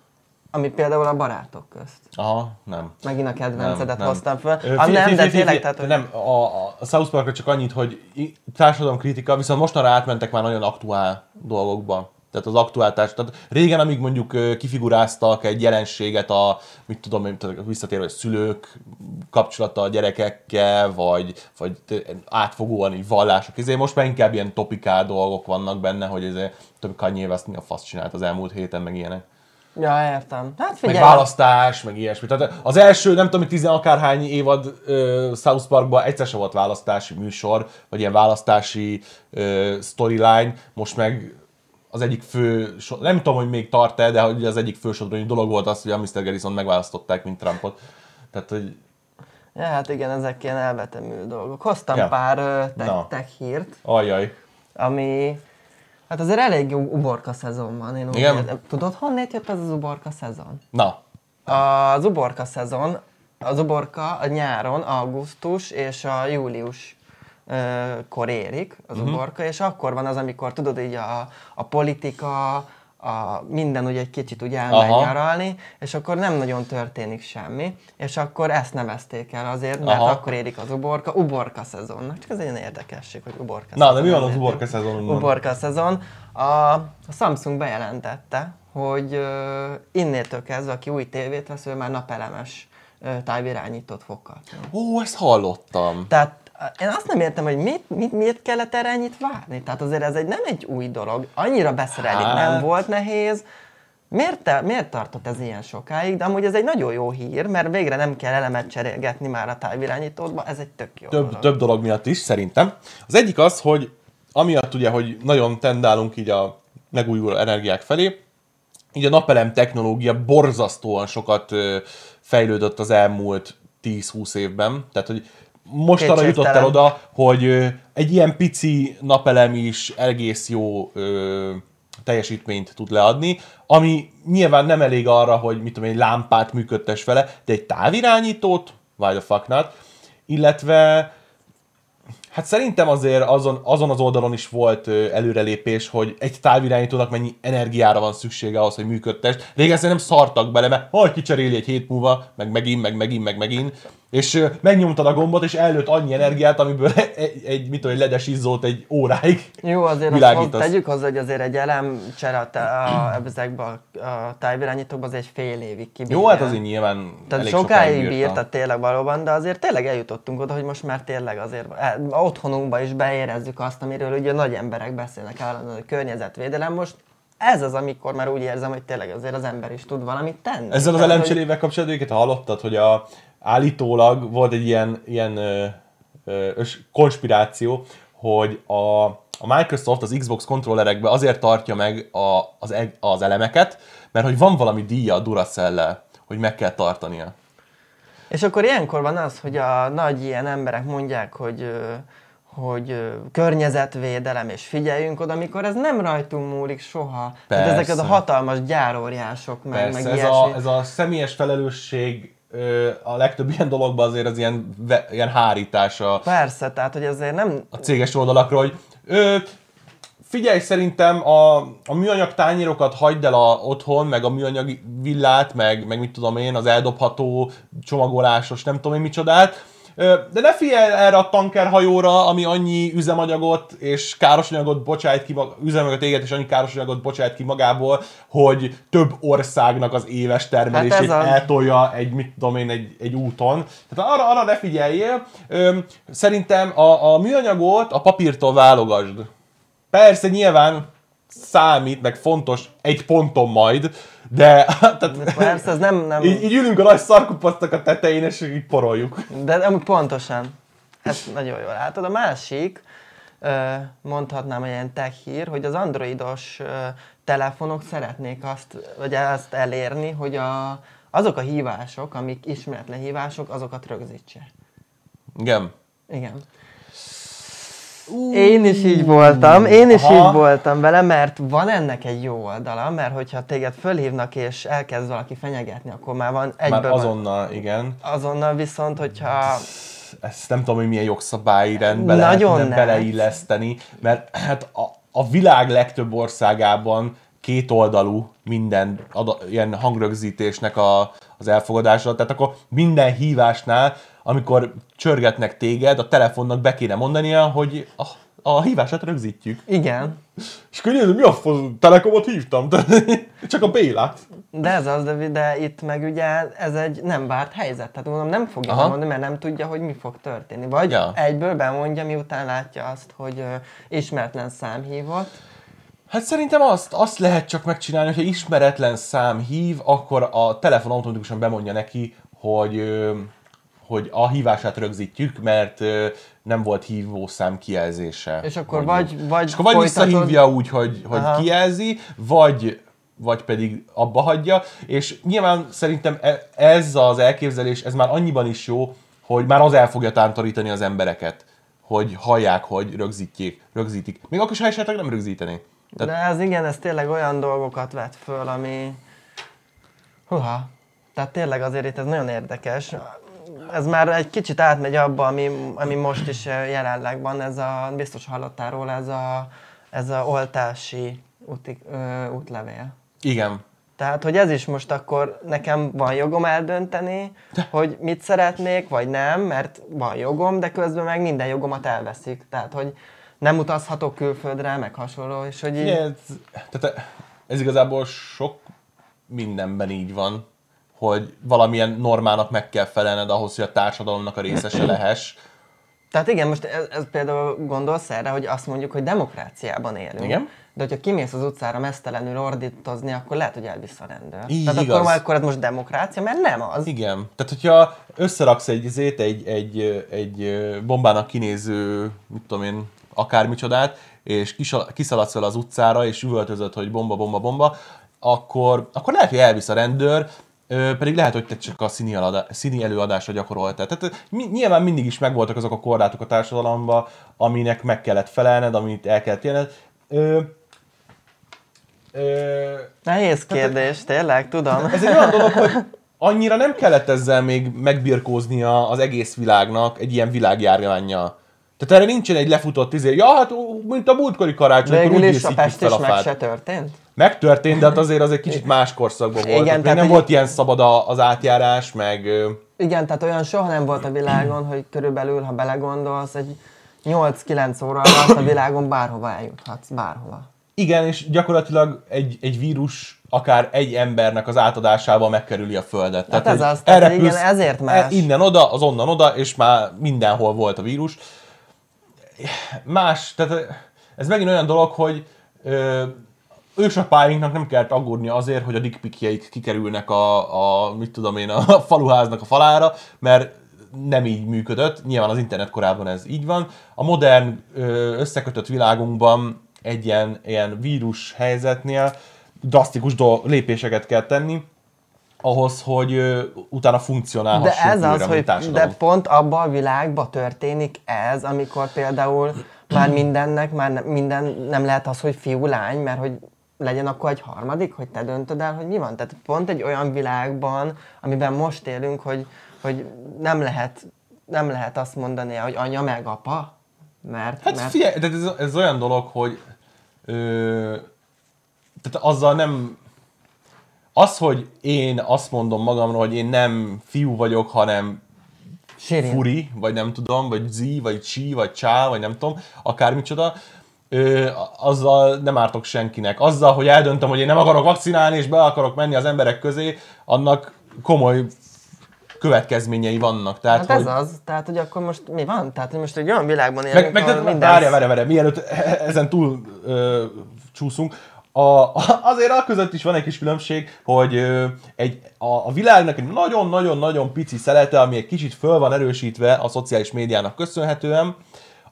ami például a barátok közt. Aha, nem. Megint a kedvencedet Nem, nem. hoztam föl. Ah, fi- nem, fi- de fi- tényleg, fi- tehát, hogy... Nem, a, a, a South Parkra csak annyit, hogy i- társadalomkritika, viszont mostanra átmentek már nagyon aktuál dolgokba. Tehát az aktuáltás, tehát régen, amíg mondjuk kifiguráztak egy jelenséget a, mit tudom én, tehát visszatérve, hogy szülők kapcsolata a gyerekekkel, vagy, vagy átfogóan így vallások, ezért most már inkább ilyen topikál dolgok vannak benne, hogy ezért több Kanye West mi a fasz csinált az elmúlt héten, meg ilyenek. Ja, értem. Hát Meg figyelj, választás, meg ilyesmi. Tehát az első, nem tudom, tizen akárhány évad ö, South Parkban egyszer sem volt választási műsor, vagy ilyen választási ö, storyline, most meg az egyik fő, nem tudom, hogy még tart-e, de hogy az egyik fő sodroni dolog volt az, hogy a Mr. Garrison megválasztották, mint Trumpot. Tehát, hogy Ja, hát igen, ezek ilyen elvetemű dolgok. Hoztam Ja. pár Na. tech, tech hírt, ajjaj. ami... Hát azért elég jó uborka szezon van, én úgy Igen? érzem. Tudod, honnét jött ez az uborka szezon? Na, Az uborka szezon, az uborka a nyáron, augusztus és a július kor érik az uh-huh. uborka, és akkor van az, amikor tudod így a, a politika, a minden ugye egy kicsit úgy elmegy nyaralni, és akkor nem nagyon történik semmi, és akkor ezt nevezték el azért, mert Aha. akkor érik az uborka, uborka szezonnak. Csak ez egy érdekesség, hogy uborka Na, szezon. de mi van az uborka szezonon? Uborka szezon. A, a Samsung bejelentette, hogy ö, innétől kezdve, aki új tévét vesz, ő már napelemes ö, távirányítót fog kapni. Ó, ezt hallottam. Tehát én azt nem értem, hogy mit, mit, miért kellett erre ennyit várni. Tehát azért ez egy, nem egy új dolog. Annyira beszerelni Hát. nem volt nehéz. Miért, te, miért tartott ez ilyen sokáig? De amúgy ez egy nagyon jó hír, mert végre nem kell elemet cserélgetni már a távirányítódba, ez egy tök jó több, dolog. több dolog miatt is, szerintem. Az egyik az, hogy amiatt ugye, hogy nagyon tendálunk így a megújuló energiák felé, így a napelem technológia borzasztóan sokat fejlődött az elmúlt 10-20 évben. Tehát, hogy most arra jutott el oda, hogy egy ilyen pici napelem is egész jó ö, teljesítményt tud leadni, ami nyilván nem elég arra, hogy mit tudom én, lámpát működtes vele, de egy távirányítót, why the fuck not, illetve Hát szerintem azért azon, azon az oldalon is volt ö, előrelépés, hogy egy távirányítónak mennyi energiára van szüksége ahhoz, hogy működtest. Régen szerintem szartak bele, mert haj kicseréli egy hét múlva, meg megint, meg megint, meg megint, és megnyomtad a gombot, és előtt annyi energiát, amiből egy, egy mit tudom, egy ledes izzót egy óráig Jó, azért azt világítasz. hoz, tegyük hozzá, hogy azért egy elemcsere a, a, ezekben a, a távirányítókban az egy fél évig kibírja. Jó, hát azért nyilván Tehát elég sokáig bírt, tehát tényleg valóban, de azért tényleg eljutottunk oda, hogy most már tényleg azért e, otthonunkba is beérezzük azt, amiről ugye nagy emberek beszélnek állandóan, hogy környezetvédelem. Most ez az, amikor már úgy érzem, hogy tényleg azért az ember is tud valamit tenni. Ezzel az elemcserével kapcsolatban őket hallottad, hogy a, állítólag volt egy ilyen, ilyen ö, ö, ös, konspiráció, hogy a, a Microsoft az Xbox kontrollerekbe azért tartja meg a, az, eg- az elemeket, mert hogy van valami díja a duracell hogy meg kell tartania. És akkor ilyenkor van az, hogy a nagy ilyen emberek mondják, hogy hogy környezetvédelem, és figyeljünk oda, amikor ez nem rajtunk múlik soha. Persze. ezek az a hatalmas gyáróriások, meg, Persze, meg ez, ilyesmi. a, ez a személyes felelősség a legtöbb ilyen dologban azért az ilyen, ilyen hárítása Persze, tehát hogy azért nem... a céges oldalakra, hogy ö, figyelj, szerintem a, a műanyag tányérokat hagyd el a, otthon, meg a műanyag villát, meg, meg mit tudom én, az eldobható csomagolásos, nem tudom én micsodát, de ne figyelj erre a tankerhajóra, ami annyi üzemanyagot és károsanyagot bocsájt ki, üzemanyagot éget és annyi károsanyagot bocsájt ki magából, hogy több országnak az éves termelését Hát eltolja egy, mit tudom én, egy, egy úton. Tehát arra, arra ne figyeljél. Szerintem a, a műanyagot a papírtól válogasd. Persze nyilván számít, meg fontos egy ponton majd, de *laughs* tehát, Persze, ez nem... nem így, így ülünk a nagy szarkupasztak a tetején, és így poroljuk. De amúgy pontosan. Ezt nagyon jól látod. A másik, mondhatnám, hogy ilyen tech hír, hogy az androidos telefonok szeretnék azt, vagy ezt elérni, hogy a, azok a hívások, amik ismeretlen hívások, azokat rögzítse. Igen. Igen. Én is így voltam, én is Aha. így voltam vele, mert van ennek egy jó oldala, mert hogyha téged fölhívnak és elkezd valaki fenyegetni, akkor már van egyből Már van- azonnal, igen. azonnal viszont, hogyha Ezt nem tudom, hogy milyen jogszabályi rendbe Nagyon lehetne nehéz. beleilleszteni, mert hát a, a világ legtöbb országában kétoldalú minden ada, ilyen hangrögzítésnek a, az elfogadása, tehát akkor minden hívásnál amikor csörgetnek téged, a telefonnak be kéne mondania, hogy a, a hívását rögzítjük. Igen. És nézem, mi a fasz, Telekomot hívtam, *laughs* csak a Bélát. De ez az, de, de itt meg ugye ez egy nem várt helyzet. Tehát mondom, nem fogja Aha. mondani, mert nem tudja, hogy mi fog történni. Vagy Ja. egyből bemondja, miután látja azt, hogy ismeretlen szám hívott. Hát szerintem azt, azt lehet csak megcsinálni, hogyha ismeretlen szám hív, akkor a telefon automatikusan bemondja neki, hogy, ö, hogy a hívását rögzítjük, mert nem volt hívószám kijelzése. És akkor mondjuk. vagy, vagy És akkor vagy folytatod- visszahívja úgy, hogy, hogy Aha. kijelzi, vagy, vagy pedig abba hagyja, és nyilván szerintem e- ez az elképzelés, ez már annyiban is jó, hogy már az el fogja tántorítani az embereket, hogy hallják, hogy rögzítjék, rögzítik. Még akkor is, ha esetleg nem rögzítenék. Tehát, De ez igen, ez tényleg olyan dolgokat vet föl, ami... Huha. Tehát tényleg azért itt ez nagyon érdekes. Ez már egy kicsit átmegy abba, ami, ami most is jelenleg van, ez a, biztos hallottál róla, ez a, ez a oltási úti, ö, útlevél. igen. Tehát, hogy ez is most akkor nekem van jogom eldönteni, hogy mit szeretnék, vagy nem, mert van jogom, de közben meg minden jogomat elveszik. Tehát, hogy nem utazhatok külföldre, meg hasonló, és hogy így... Ez, tehát ez igazából sok mindenben így van, hogy valamilyen normának meg kell felelned ahhoz, hogy a társadalomnak a részese lehess. Tehát igen, most ez, ez például gondolsz erre, hogy azt mondjuk, hogy demokráciában élünk. Igen. De hogyha kimész az utcára mesztelenül ordítozni, akkor lehet, hogy elvisz a rendőr. Így Tehát igaz. akkor akkor ez most demokrácia, mert nem az. Igen. Tehát, hogyha összeraksz egy zét, egy, egy, egy bombának kinéző, mit tudom én, akármicsodát, és kiszaladsz vele az utcára, és üvöltözöd, hogy bomba, bomba, bomba, akkor, akkor lehet, hogy elvisz a rendőr, pedig lehet, hogy te csak a színi, eladá, színi előadásra gyakoroltál. Tehát mi, nyilván mindig is megvoltak azok a korlátok a társadalomban, aminek meg kellett felelned, amit el kellett élned. Ö, ö, Nehéz kérdés, tényleg, tudom. ez egy olyan dolog, hogy annyira nem kellett ezzel még megbirkóznia az egész világnak egy ilyen világjárványjal. Tehát erre nincsen egy lefutott izé, ja hát mint a múltkori karácsony, akkor Végül úgy is a Pest is meg se történt. Megtörtént, de hát azért az egy kicsit más korszakban volt. Igen, tehát nem egy- volt ilyen szabad a- az átjárás, meg... Igen, tehát olyan soha nem volt a világon, hogy körülbelül, ha belegondolsz, egy 8-9 óra alatt a világon bárhova eljuthatsz, bárhova. Igen, és gyakorlatilag egy, egy vírus akár egy embernek az átadásával megkerüli a Földet. Hát ez hogy az, tehát igen, ezért más. Innen oda, az onnan oda, és már mindenhol volt a vírus. Más, tehát ez megint olyan dolog, hogy ö, ősapáinknak nem kellett aggódni azért, hogy a dickpikjeik kikerülnek a, a, mit tudom én, a *laughs* faluháznak a falára, mert nem így működött. Nyilván az internet korában ez így van. A modern összekötött világunkban egy ilyen, ilyen vírus helyzetnél drasztikus dolg, lépéseket kell tenni, ahhoz, hogy ö, utána De funkcionálhassunk ez az, újra, hogy de pont abban a világban történik ez, amikor például már mindennek, már minden nem lehet az, hogy fiú-lány, mert hogy legyen akkor egy harmadik, hogy te döntöd el, hogy mi van. Tehát pont egy olyan világban, amiben most élünk, hogy, hogy nem, lehet, nem lehet azt mondani, hogy anya meg apa, mert, Hát mert figyelj, de ez, ez olyan dolog, hogy ö, tehát azzal nem az, hogy én azt mondom magamról, hogy én nem fiú vagyok, hanem Sirin. furi, vagy nem tudom, vagy zi, vagy csi, vagy csá, vagy nem tudom, akármicsoda, ö, azzal nem ártok senkinek. Azzal, hogy eldöntöm, hogy én nem akarok vakcinálni, és be akarok menni az emberek közé, annak komoly következményei vannak. Tehát, Hát hogy... ez az, tehát hogy akkor most mi van? Tehát hogy most egy olyan világban élünk, Meg, meg ahol de, minden... várja, várja, várja, mielőtt ezen túl ö, csúszunk, a, azért a között is van egy kis különbség, hogy egy, a, a világnak egy nagyon-nagyon-nagyon pici szelete, ami egy kicsit föl van erősítve a szociális médiának köszönhetően,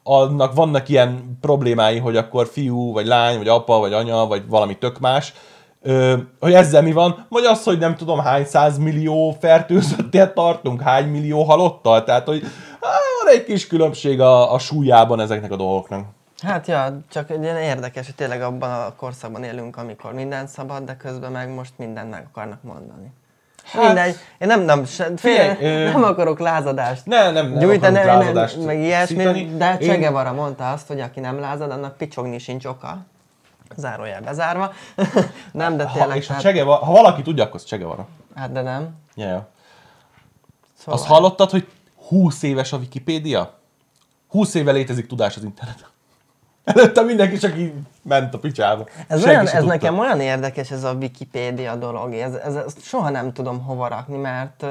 annak vannak ilyen problémái, hogy akkor fiú, vagy lány, vagy apa, vagy anya, vagy valami tök más, Ö, hogy ezzel mi van, vagy az, hogy nem tudom hány millió fertőzöttél tartunk, hány millió halottal, tehát hogy á, van egy kis különbség a, a súlyában ezeknek a dolgoknak. Hát ja, csak egy ilyen érdekes, hogy tényleg abban a korszakban élünk, amikor minden szabad, de közben meg most mindent meg akarnak mondani. Hát, Mindegy, én nem, nem, se, fél, ö- nem akarok lázadást Ne, nem, nem gyújtani, nem, lázadást nem, meg ilyesmi, szítani. de Én- Che Guevara mondta azt, hogy aki nem lázad, annak picsogni sincs oka. Zárójel bezárva. *laughs* nem, de ha, tényleg, és ha, tehát, Csege, ha valaki tudja, akkor van. hát de nem. Ja, ja. Szóval, Azt hallottad, hogy 20 éves a Wikipédia? 20 éve létezik tudás az interneten. Előtte mindenki csak így ment a picsába. Ez, Senki olyan, ez tudta. nekem olyan érdekes ez a Wikipédia dolog, ez, ez, ezt soha nem tudom hova rakni, mert uh,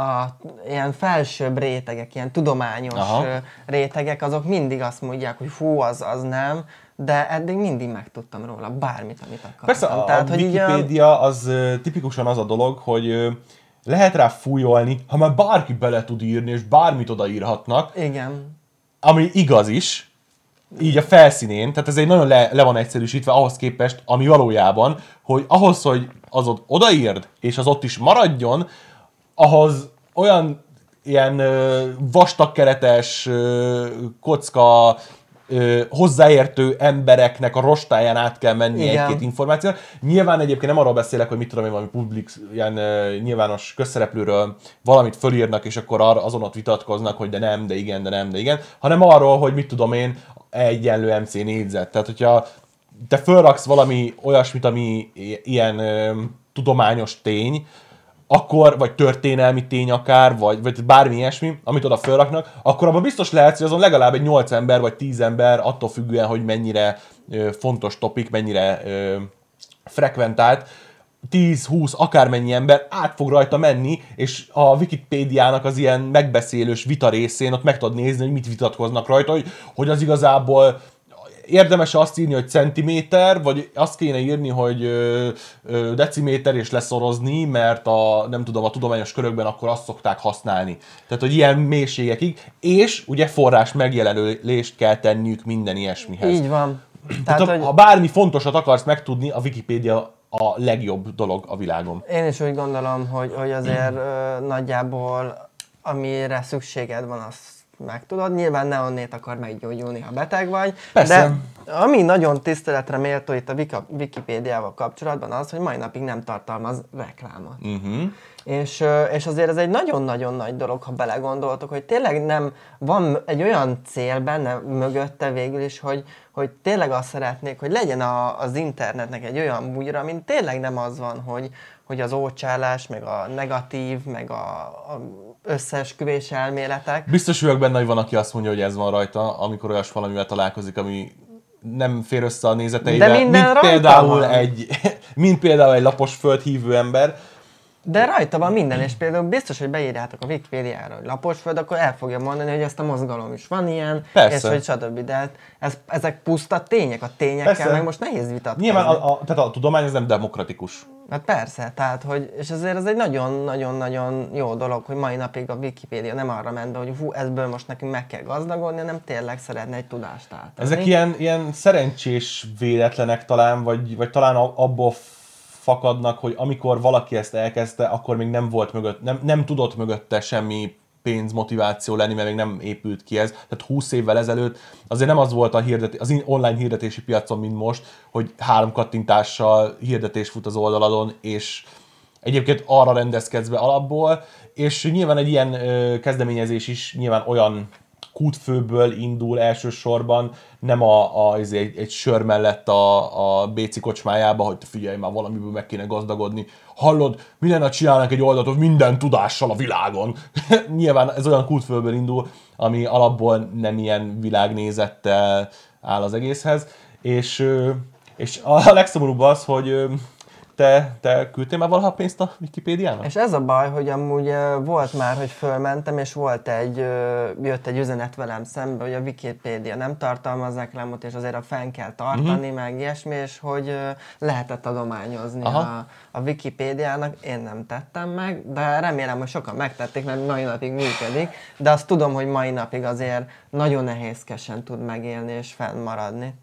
a ilyen felsőbb rétegek, ilyen tudományos Aha. rétegek, azok mindig azt mondják, hogy fú, az, az nem, de eddig mindig megtudtam róla bármit, amit akartam. Persze, a, a hogy Wikipédia az ö, tipikusan az a dolog, hogy lehet rá fújolni, ha már bárki bele tud írni, és bármit odaírhatnak, Igen. ami igaz is, így a felszínén, tehát ez egy nagyon le, le van egyszerűsítve ahhoz képest, ami valójában, hogy ahhoz, hogy az ott odaírd, és az ott is maradjon, ahhoz olyan ilyen vastagkeretes kocka ö, hozzáértő embereknek a rostáján át kell menni egy-két információ. Nyilván egyébként nem arról beszélek, hogy mit tudom én, valami publik, ilyen ö, nyilvános közszereplőről valamit fölírnak, és akkor ar- azon ott vitatkoznak, hogy de nem, de igen, de nem, de igen, hanem arról, hogy mit tudom én, egyenlő MC négyzet. Tehát, hogyha te fölraksz valami olyasmit, ami ilyen ö, tudományos tény, akkor, vagy történelmi tény akár, vagy, vagy bármi ilyesmi, amit oda fölraknak, akkor abban biztos lehet, hogy azon legalább egy 8 ember, vagy 10 ember, attól függően, hogy mennyire ö, fontos topik, mennyire ö, frekventált, 10-20, akármennyi ember át fog rajta menni, és a Wikipédiának az ilyen megbeszélős vita részén ott meg tudod nézni, hogy mit vitatkoznak rajta, hogy, hogy az igazából érdemes azt írni, hogy centiméter, vagy azt kéne írni, hogy ö, ö, deciméter és leszorozni, mert a, nem tudom, a tudományos körökben akkor azt szokták használni. Tehát, hogy ilyen mélységekig, és ugye forrás megjelölést kell tenniük minden ilyesmihez. Így van. Tehát, Tehát, hogy ha bármi fontosat akarsz megtudni, a Wikipédia a legjobb dolog a világon. én is úgy gondolom, hogy, hogy azért ö, nagyjából amire szükséged van, azt megtudod. Nyilván ne onnét akar meggyógyulni, ha beteg vagy. Persze. De ami nagyon tiszteletre méltó itt a Wikipédiával kapcsolatban az, hogy mai napig nem tartalmaz reklámot. Uh-huh. És, és azért ez egy nagyon-nagyon nagy dolog, ha belegondoltok, hogy tényleg nem van egy olyan cél benne mögötte végül is, hogy, hogy tényleg azt szeretnék, hogy legyen a, az internetnek egy olyan bújra, mint tényleg nem az van, hogy, hogy az ócsálás, meg a negatív, meg a, a összeesküvés elméletek. Biztos vagyok benne, hogy van, aki azt mondja, hogy ez van rajta, amikor olyas valamivel találkozik, ami nem fér össze a nézeteivel. De minden mint például van. egy, *laughs* mint például egy lapos földhívő ember. De rajta van minden, és például biztos, hogy beírjátok a Wikipédiára, hogy laposföld, akkor el fogja mondani, hogy ezt a mozgalom is van ilyen, Persze. és hogy stb. De hát ez, ezek puszta tények, a tényekkel Persze. meg most nehéz vitatkozni. Nyilván a, a, tehát a tudomány az nem demokratikus. Hát persze, tehát, hogy, és azért ez egy nagyon-nagyon-nagyon jó dolog, hogy mai napig a Wikipédia nem arra ment, be, hogy hú, ebből most nekünk meg kell gazdagodni, hanem tényleg szeretne egy tudást átadni. Ezek ilyen, ilyen szerencsés véletlenek talán, vagy, vagy talán abból fakadnak, hogy amikor valaki ezt elkezdte, akkor még nem volt mögött, nem, nem tudott mögötte semmi pénzmotiváció lenni, mert még nem épült ki ez. Tehát 20 évvel ezelőtt azért nem az volt a hirdetés, az in- online hirdetési piacon, mint most, hogy három kattintással hirdetés fut az oldaladon, és egyébként arra rendezkedsz be alapból, és nyilván egy ilyen ö, kezdeményezés is nyilván olyan kútfőből indul elsősorban, nem a, a, izé, egy, egy sör mellett a, a Béci kocsmájába, hogy figyelj már valamiből meg kéne gazdagodni. Hallod, mi lenne, csinálnak egy oldalt, minden tudással a világon. *laughs* Nyilván ez olyan kútfőből indul, ami alapból nem ilyen világnézettel áll az egészhez. És, és a legszomorúbb az, hogy te, te küldtél már valaha pénzt a Wikipédiának? És ez a baj, hogy amúgy volt már, hogy fölmentem, és volt egy, jött egy üzenet velem szembe, hogy a Wikipédia nem tartalmaz reklámot, és azért a fenn kell tartani, uh-huh. meg ilyesmi, és hogy lehetett adományozni Aha. a, a Wikipédiának. Én nem tettem meg, de remélem, hogy sokan megtették, mert mai napig működik, de azt tudom, hogy mai napig azért nagyon nehézkesen tud megélni és fennmaradni.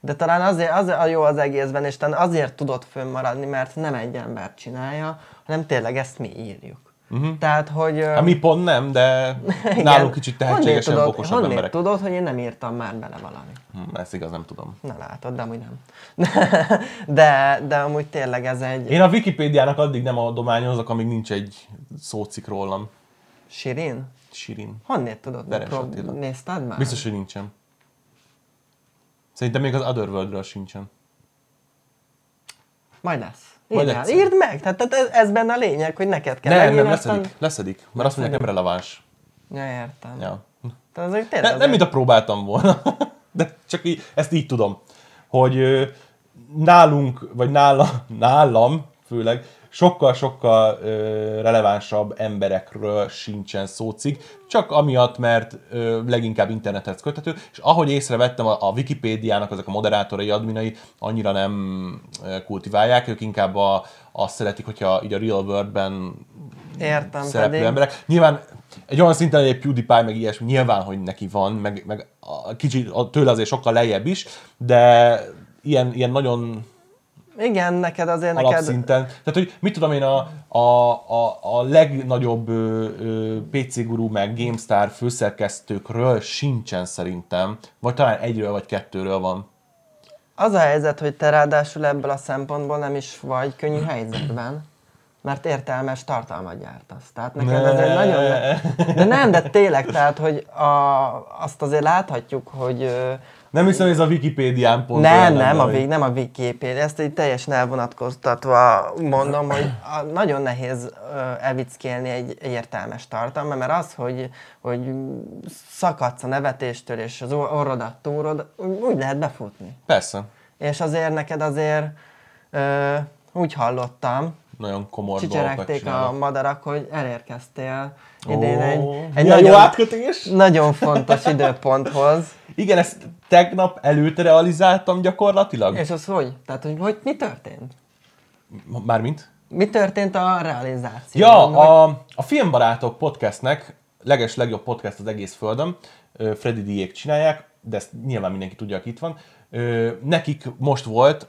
De talán azért, azért a jó az egészben, és talán azért tudott fönnmaradni, mert nem egy ember csinálja, hanem tényleg ezt mi írjuk. Uh-huh. Tehát, hogy... Hát mi pont nem, de *laughs* igen, nálunk kicsit tehetségesen tudod, okosabb honnét emberek. tudod, hogy én nem írtam már bele valami? Hm, ezt igaz, nem tudom. Na látod, de amúgy nem. *laughs* De, de amúgy tényleg ez egy... Én a Wikipédiának addig nem adományozok, amíg nincs egy szócik rólam. Sirin? Sirin. Honnét tudod? Attila. Nézted már? Biztos, hogy nincsen. Szerintem még az Otherworldről sincsen. Majd lesz. Majd Írd. Írd meg, tehát, tehát ez, ez benne a lényeg, hogy neked kell Nem, nem, megírni, aztán- leszedik. Leszedik. Mert azt mondják, nem releváns. Ja, értem. Ja. Tehát azért tényleg Ne, nem, mint a próbáltam volna, *laughs* de csak így, ezt így tudom, hogy nálunk, vagy nála, nálam főleg, sokkal-sokkal relevánsabb emberekről sincsen szócik, csak amiatt, mert ö, leginkább internethez köthető, és ahogy észrevettem, a, a Wikipédiának azok a moderátorai, adminai annyira nem kultiválják, ők inkább a, azt szeretik, hogyha így a real worldben Értem, szereplő pedig- emberek. Nyilván egy olyan szinten, hogy egy PewDiePie, meg ilyesmi, nyilván, hogy neki van, meg, meg a, kicsit a- tőle azért sokkal lejjebb is, de ilyen, ilyen nagyon Igen, neked azért neked... alapszinten. Tehát, hogy mit tudom én, a, a, a, a legnagyobb ö, ö, PC guru meg GameStar főszerkesztőkről sincsen szerintem, vagy talán egyről vagy kettőről van. Az a helyzet, hogy te ráadásul ebből a szempontból nem is vagy könnyű helyzetben, mert értelmes tartalmat gyártasz. Tehát neked Ne. ez egy nagyon... De nem, de tényleg, tehát, hogy a, azt azért láthatjuk, hogy Nem hiszem, hogy ez a Wikipédián pont nem, nem, lenne, a, vég, nem a Wikipédia, ezt így teljesen elvonatkoztatva mondom, hogy nagyon nehéz elvickélni egy, egy értelmes tartalmat, mert az, hogy, hogy szakadsz a nevetéstől, és az or- orrodat túrod, úgy lehet befutni. Persze. És azért neked azért ö, úgy hallottam, Nagyon komor csicseregték a madarak, hogy elérkeztél idén egy, Ó, egy milyen jó nagyon, átkötés! nagyon fontos időponthoz. Igen, ezt tegnap előtte realizáltam gyakorlatilag. És az hogy? Tehát, hogy, hogy mi történt? Mármint? Mi történt a realizáció? Ja, a, a Filmbarátok podcastnek, leges legjobb podcast az egész földön, Freddy Diék csinálják, de ezt nyilván mindenki tudja, aki itt van. Nekik most volt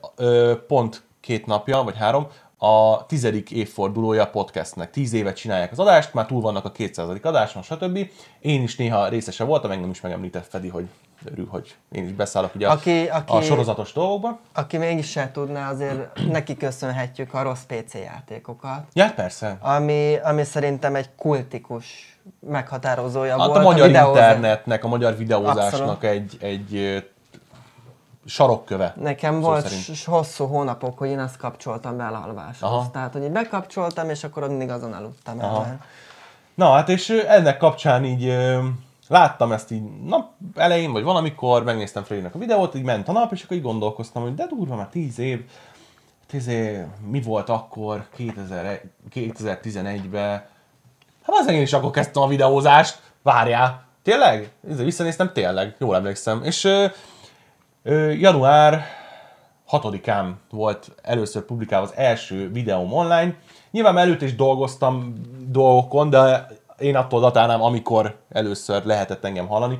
pont két napja, vagy három, a tizedik évfordulója a podcastnek. Tíz évet csinálják az adást, már túl vannak a 200. adáson, stb. Én is néha részese voltam, engem is megemlített Fedi, hogy örül, hogy én is beszállok ugye Aki- a, aki- a sorozatos dolgokba. Aki mégis se tudná, azért neki köszönhetjük a rossz PC játékokat, Ja, persze. ami, ami szerintem egy kultikus meghatározója Hát volt a magyar videózás- internetnek, a magyar videózásnak Abszolút. egy, egy sarokköve. Nekem szó volt szerint. hosszú hónapok, hogy én azt kapcsoltam be a. Aha. Tehát, hogy bekapcsoltam, és akkor mindig azon aludtam Aha. el. Na hát és ennek kapcsán így láttam ezt így nap elején, vagy valamikor, megnéztem Freddynek a videót, így ment a nap, és akkor így gondolkoztam, hogy de durva már 10 év, 10 év, mi volt akkor 2000, 2011-ben? Hát az én is akkor kezdtem a videózást, várjál, tényleg? Visszanéztem, tényleg, jól emlékszem. És ö, ö, január 6-án volt először publikálva az első videóm online. Nyilván előtt is dolgoztam dolgokon, de én attól datálnám, amikor először lehetett engem hallani.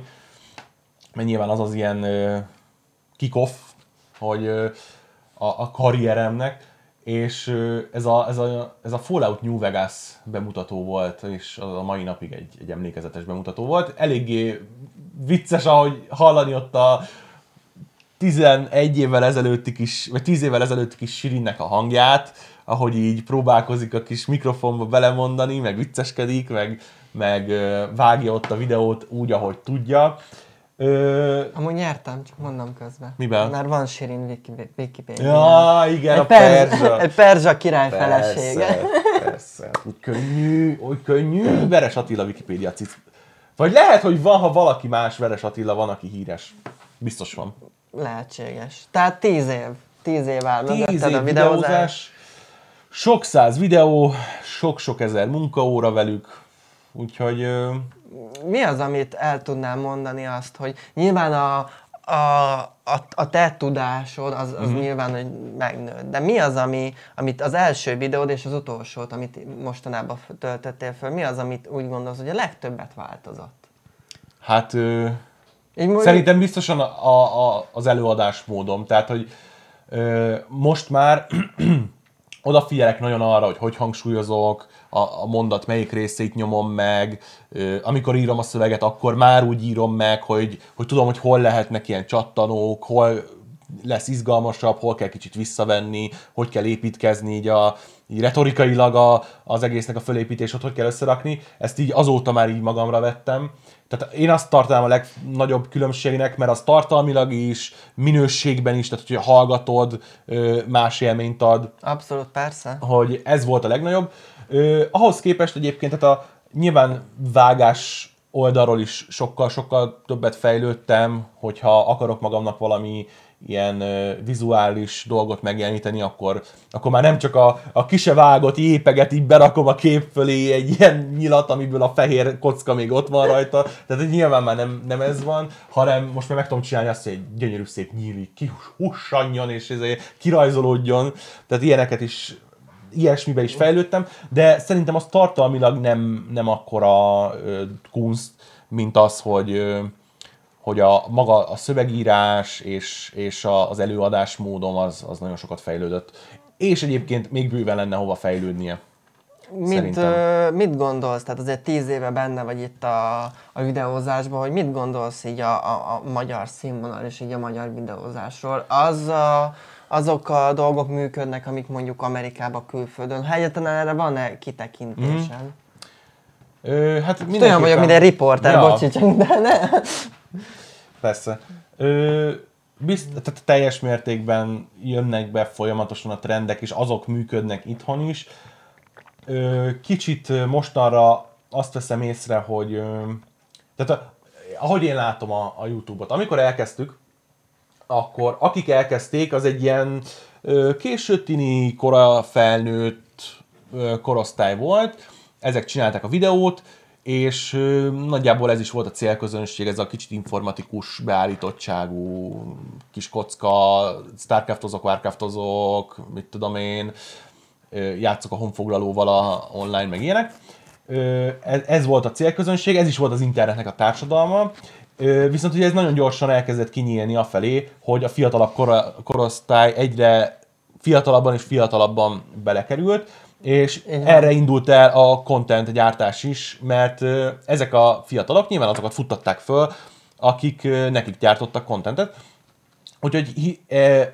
Mert nyilván az az ilyen ö, kick-off, hogy a, a karrieremnek, és ez a, ez, a, ez a Fallout New Vegas bemutató volt, és az a mai napig egy, egy emlékezetes bemutató volt. Eléggé vicces, ahogy hallani ott a, 11 évvel ezelőtti kis, vagy 10 évvel ezelőtti kis Sirinnek a hangját, ahogy így próbálkozik a kis mikrofonba belemondani, meg vicceskedik, meg, meg vágja ott a videót úgy, ahogy tudja. Ö, Amúgy nyertem, csak mondom közben. Miben? Mert van Sirin Wiki- Wikipedia. ja, igen, a egy, perzsa, perzsa. egy perzsa király felesége. Persze, persze. Úgy könnyű, úgy könnyű. Veres Attila Wikipédia cic. Vagy lehet, hogy van, ha valaki más Veres Attila van, aki híres. Biztos van. Lehetséges. Tehát tíz év. Tíz év áll Tíz év a videózás. videózás, sok száz videó, sok-sok ezer munkaóra velük, úgyhogy Mi az, amit el tudnám mondani azt, hogy nyilván a, a, a, a te tudásod az, az uh-huh. nyilván, hogy megnőtt. De mi az, ami, amit az első videód és az utolsót, amit mostanában töltöttél föl, mi az, amit úgy gondolsz, hogy a legtöbbet változott? hát ö, mondjuk- szerintem biztosan a, a, a, az előadásmódom, tehát hogy ö, most már odafigyelek nagyon arra, hogy hogy hangsúlyozok, a, a mondat melyik részét nyomom meg, ö, amikor írom a szöveget, akkor már úgy írom meg, hogy, hogy tudom, hogy hol lehetnek ilyen csattanók, hol lesz izgalmasabb, hol kell kicsit visszavenni, hogy kell építkezni így, a, így retorikailag a, az egésznek a fölépítés, hogy kell összerakni. Ezt így azóta már így magamra vettem. Tehát én azt tartanám a legnagyobb különbségnek, mert az tartalmilag is, minőségben is, tehát hogyha hallgatod, más élményt ad, Abszolút, persze. hogy ez volt a legnagyobb. Ahhoz képest egyébként, tehát a nyilván vágás oldalról is sokkal-sokkal többet fejlődtem, hogyha akarok magamnak valami ilyen vizuális dolgot megjeleníteni, akkor, akkor már nem csak a, a kise vágott jépeget így berakom a kép fölé egy ilyen nyilat, amiből a fehér kocka még ott van rajta, tehát nyilván már nem, nem ez van, hanem most már meg tudom csinálni azt, hogy egy gyönyörű szép nyíli kihussanjon és ezért kirajzolódjon, tehát ilyeneket is ilyesmiben is fejlődtem, de szerintem az tartalmilag nem, nem akkora kunst, mint az, hogy hogy a maga a szövegírás és, és a, az előadás módom az, az nagyon sokat fejlődött. És egyébként még bőven lenne hova fejlődnie. Mit, ö, mit gondolsz, tehát azért tíz éve benne vagy itt a, a videózásban, hogy mit gondolsz így a, a, a magyar színvonal és így a magyar videózásról? Az a, azok a dolgok működnek, amik mondjuk Amerikában, külföldön. Ha egyáltalán erre van-e kitekintésem? Mm. Ö, hát Olyan vagyok, mint egy riporter, ja. csak de ne. Persze. Ö, bizt, tehát teljes mértékben jönnek be folyamatosan a trendek, és azok működnek itthon is. Ö, kicsit mostanra azt veszem észre, hogy ö, tehát ahogy én látom a, a YouTube-ot, amikor elkezdtük, akkor akik elkezdték, az egy ilyen ö, késő tini, kora felnőtt ö, korosztály volt, ezek csinálták a videót, és nagyjából ez is volt a célközönség, ez a kicsit informatikus beállítottságú kis kocka, Starcraftozok, Warcraftozok, mit tudom én, játszok a honfoglalóval a online, meg ilyenek. Ez, volt a célközönség, ez is volt az internetnek a társadalma, viszont ugye ez nagyon gyorsan elkezdett kinyílni afelé, hogy a fiatalabb korosztály egyre fiatalabban és fiatalabban belekerült, és Igen. erre indult el a content gyártás is, mert ezek a fiatalok nyilván azokat futtatták föl, akik nekik gyártottak contentet. Úgyhogy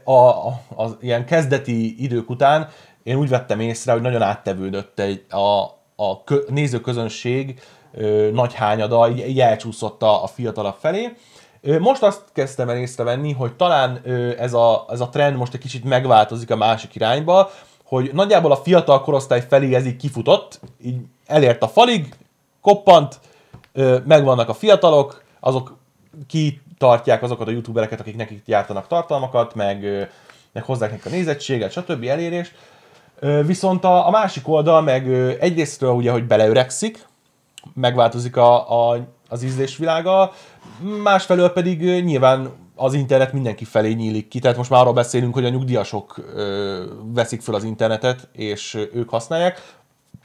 a, a, az ilyen kezdeti idők után én úgy vettem észre, hogy nagyon áttevődött egy, a, a kö, nézőközönség ö, nagy hányada, így, így elcsúszott a, a fiatalabb felé. Most azt kezdtem el észrevenni, hogy talán ez a, ez a trend most egy kicsit megváltozik a másik irányba, hogy nagyjából a fiatal korosztály felé ez így kifutott, így elért a falig, koppant, megvannak a fiatalok, azok kitartják azokat a youtubereket, akik nekik gyártanak tartalmakat, meg, meg hozzák nekik a nézettséget, stb. elérést. Viszont a, a másik oldal meg egyrésztről ugye, hogy beleöregszik, megváltozik a, a, az ízlésvilága, másfelől pedig nyilván az internet mindenki felé nyílik ki. Tehát most már arról beszélünk, hogy a nyugdíjasok ö, veszik fel az internetet, és ők használják.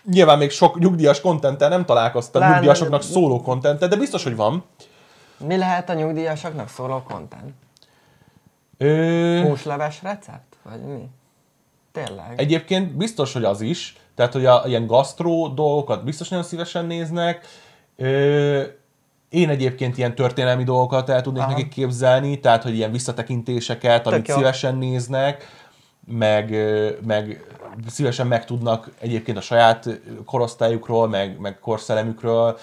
Nyilván még sok nyugdíjas kontenttel nem találkoztam, Lán, nyugdíjasoknak szóló kontentet, de biztos, hogy van. Mi lehet a nyugdíjasoknak szóló kontent? Ö... Húsleves recept? Vagy mi? Tényleg? Egyébként biztos, hogy az is. Tehát, hogy a, ilyen gasztró dolgokat biztos nagyon szívesen néznek. Ö, én egyébként ilyen történelmi dolgokat el tudnék Aha. nekik képzelni, tehát hogy ilyen visszatekintéseket, amit Tök szívesen jó. néznek, meg, meg szívesen megtudnak egyébként a saját korosztályukról, meg, meg korszellemükről,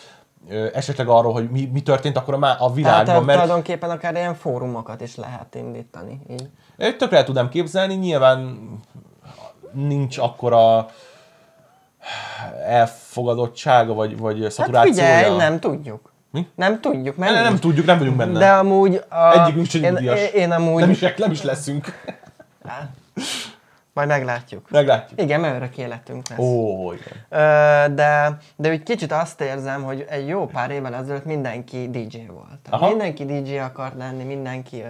esetleg arról, hogy mi, mi történt akkor a, a világban. Tehát mert... tulajdonképpen akár ilyen fórumokat is lehet indítani. Így. Tökre el tudnám képzelni, nyilván nincs akkora elfogadottsága, vagy, vagy szaturációja. Hát figyelj, nem tudjuk. Mi? Nem tudjuk, mert nem, nem tudjuk, nem vagyunk benne. De amúgy... A... Egyikünk sem én, én, én amúgy... Nem is, nem is leszünk. *laughs* Majd meglátjuk. Meglátjuk. Igen, mert örök életünk lesz. Ó, igen. De, de úgy kicsit azt érzem, hogy egy jó pár évvel ezelőtt mindenki DJ volt. Aha. Mindenki DJ akart lenni, mindenki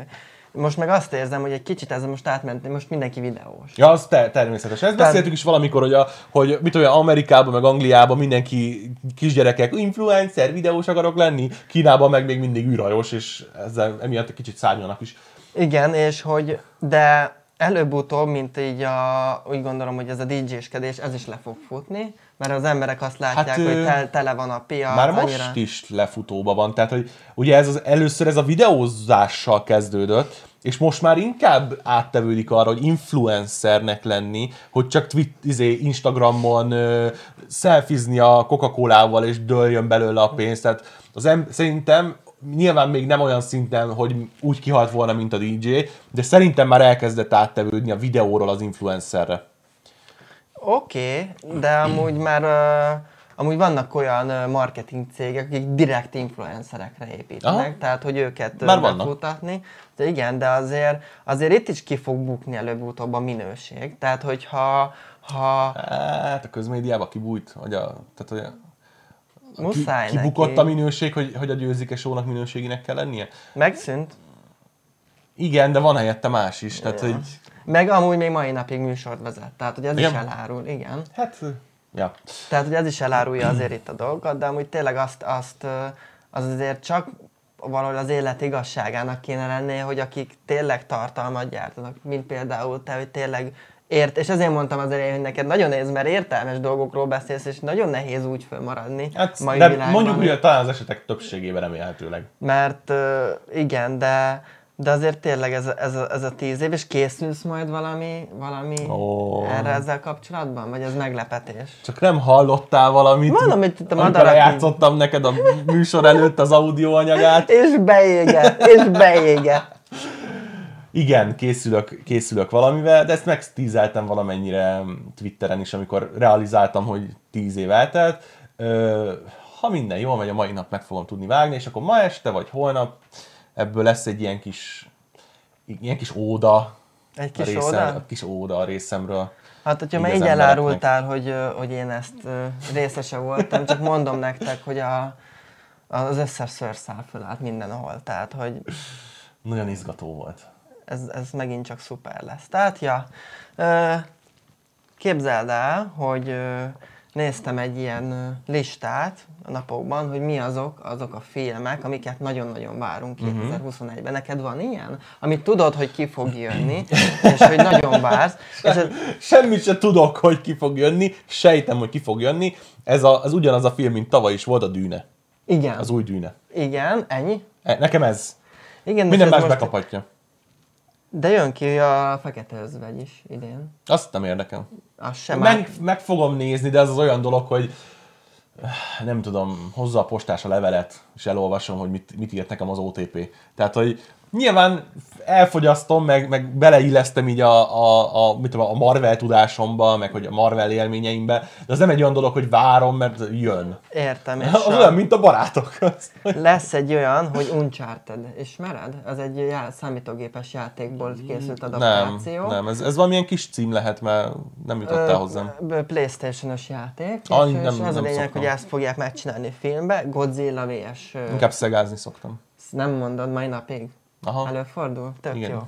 most meg azt érzem, hogy egy kicsit ez most átment, most mindenki videós. Ja, az te- természetes. Ezt beszéltük is valamikor, hogy, a, hogy mit olyan Amerikában, meg Angliában mindenki kisgyerekek influencer, videós akarok lenni, Kínában meg még mindig űrhajós, és ezzel emiatt egy kicsit szárnyalnak is. Igen, és hogy, de előbb-utóbb, mint így a, úgy gondolom, hogy ez a DJ-skedés, ez is le fog futni, mert az emberek azt látják, hát, hogy tel, tele van a piac. Már annyira... most is lefutóba van, tehát hogy ugye ez az, először ez a videózással kezdődött, és most már inkább áttevődik arra, hogy influencernek lenni, hogy csak Twitter, izé, Instagramon uh, szelfizni a Coca-Colával, és dőljön belőle a pénz. Tehát az em- szerintem nyilván még nem olyan szinten, hogy úgy kihalt volna, mint a DJ, de szerintem már elkezdett áttevődni a videóról az influencerre. Oké, okay, de amúgy már uh, amúgy vannak olyan marketing cégek, akik direkt influencerekre építenek, Aha. tehát hogy őket Már vannak. befutatni. De igen, de azért, azért itt is ki fog bukni előbb-utóbb a minőség. Tehát, hogyha ha Hát a közmédiába kibújt, hogy a, tehát, hogy a, muszáj ki, kibukott neki. a minőség, hogy, hogy a győzike sónak minőségének kell lennie? Megszűnt. Igen, de van helyette más is, tehát hogy Meg amúgy még mai napig műsort vezet, tehát hogy ez Igen? is elárul, igen. hát, ja. Tehát, hogy ez is elárulja azért itt a dolgokat, de amúgy tényleg azt, azt az azért csak valahol az élet igazságának kéne lennie, hogy akik tényleg tartalmat gyártanak, mint például te, hogy tényleg ért, és ezért mondtam az elején, hogy neked nagyon nehéz, mert értelmes dolgokról beszélsz, és nagyon nehéz úgy fölmaradni Hát, mai de világban. mondjuk, hogy talán az esetek többségében remélhetőleg. Mert igen, de, de azért tényleg ez, a- ez, a, ez a tíz év, és készülsz majd valami, valami Ó. erre ezzel kapcsolatban? Vagy ez meglepetés? Csak nem hallottál valamit, Mondom, hogy itt a madarak játszottam neked a műsor előtt az audio anyagát. *laughs* És beégett, és beégett. Igen, készülök, készülök valamivel, de ezt megtízeltem valamennyire Twitteren is, amikor realizáltam, hogy 10 év eltelt. Ha minden jól megy, a mai nap meg fogom tudni vágni, és akkor ma este vagy holnap ebből lesz egy ilyen kis, ilyen kis óda. Egy a kis részem, óda? A kis óda a részemről. Hát, hogyha már így elárultál, hogy, hogy én ezt részese voltam, csak mondom nektek, hogy a, az összes szőrszál fölállt mindenhol. Tehát, hogy Nagyon izgató volt. ez, ez megint csak szuper lesz. Tehát, ja, képzeld el, hogy néztem egy ilyen listát a napokban, hogy mi azok, azok a filmek, amiket nagyon-nagyon várunk Mhm. 2021-ben. Neked van ilyen? Amit tudod, hogy ki fog jönni, és hogy nagyon vársz. És ez, Semmit se tudok, hogy ki fog jönni, sejtem, hogy ki fog jönni. Ez a, az ugyanaz a film, mint tavaly is volt, a Dűne. igen, Az új Dűne. igen, ennyi. E, Nekem ez. Igen, Minden ez más most- bekaphatja. De jön ki a Fekete Özvegy is idén. Azt nem érdekel. Az sem. Meg, meg fogom nézni, de ez az olyan dolog, hogy eh, nem tudom, hozza a postás a levelet, és elolvasom, hogy mit, mit írt nekem az OTP. Tehát, hogy nyilván elfogyasztom, meg, meg beleillesztem így a, a, a, mit tudom, a Marvel tudásomba, meg hogy a Marvel élményeimbe, de az nem egy olyan dolog, hogy várom, mert jön. Értem, és *laughs* Az a- olyan, mint a barátok. Az- *laughs* lesz egy olyan, hogy Uncharted. Ismered? Ez egy já- számítógépes játékból készült Nem, adaptáció. nem, ez, ez valamilyen kis cím lehet, mert nem jutott el hozzám. Playstation-os játék, és, Ah, és nem- az a nem lényeg, szoktam. hogy ezt fogják megcsinálni filmbe, Godzilla vs. Inkább szegázni szoktam. ezt nem mondod mai napig? Aha. Előfordul? Tök Igen. jó.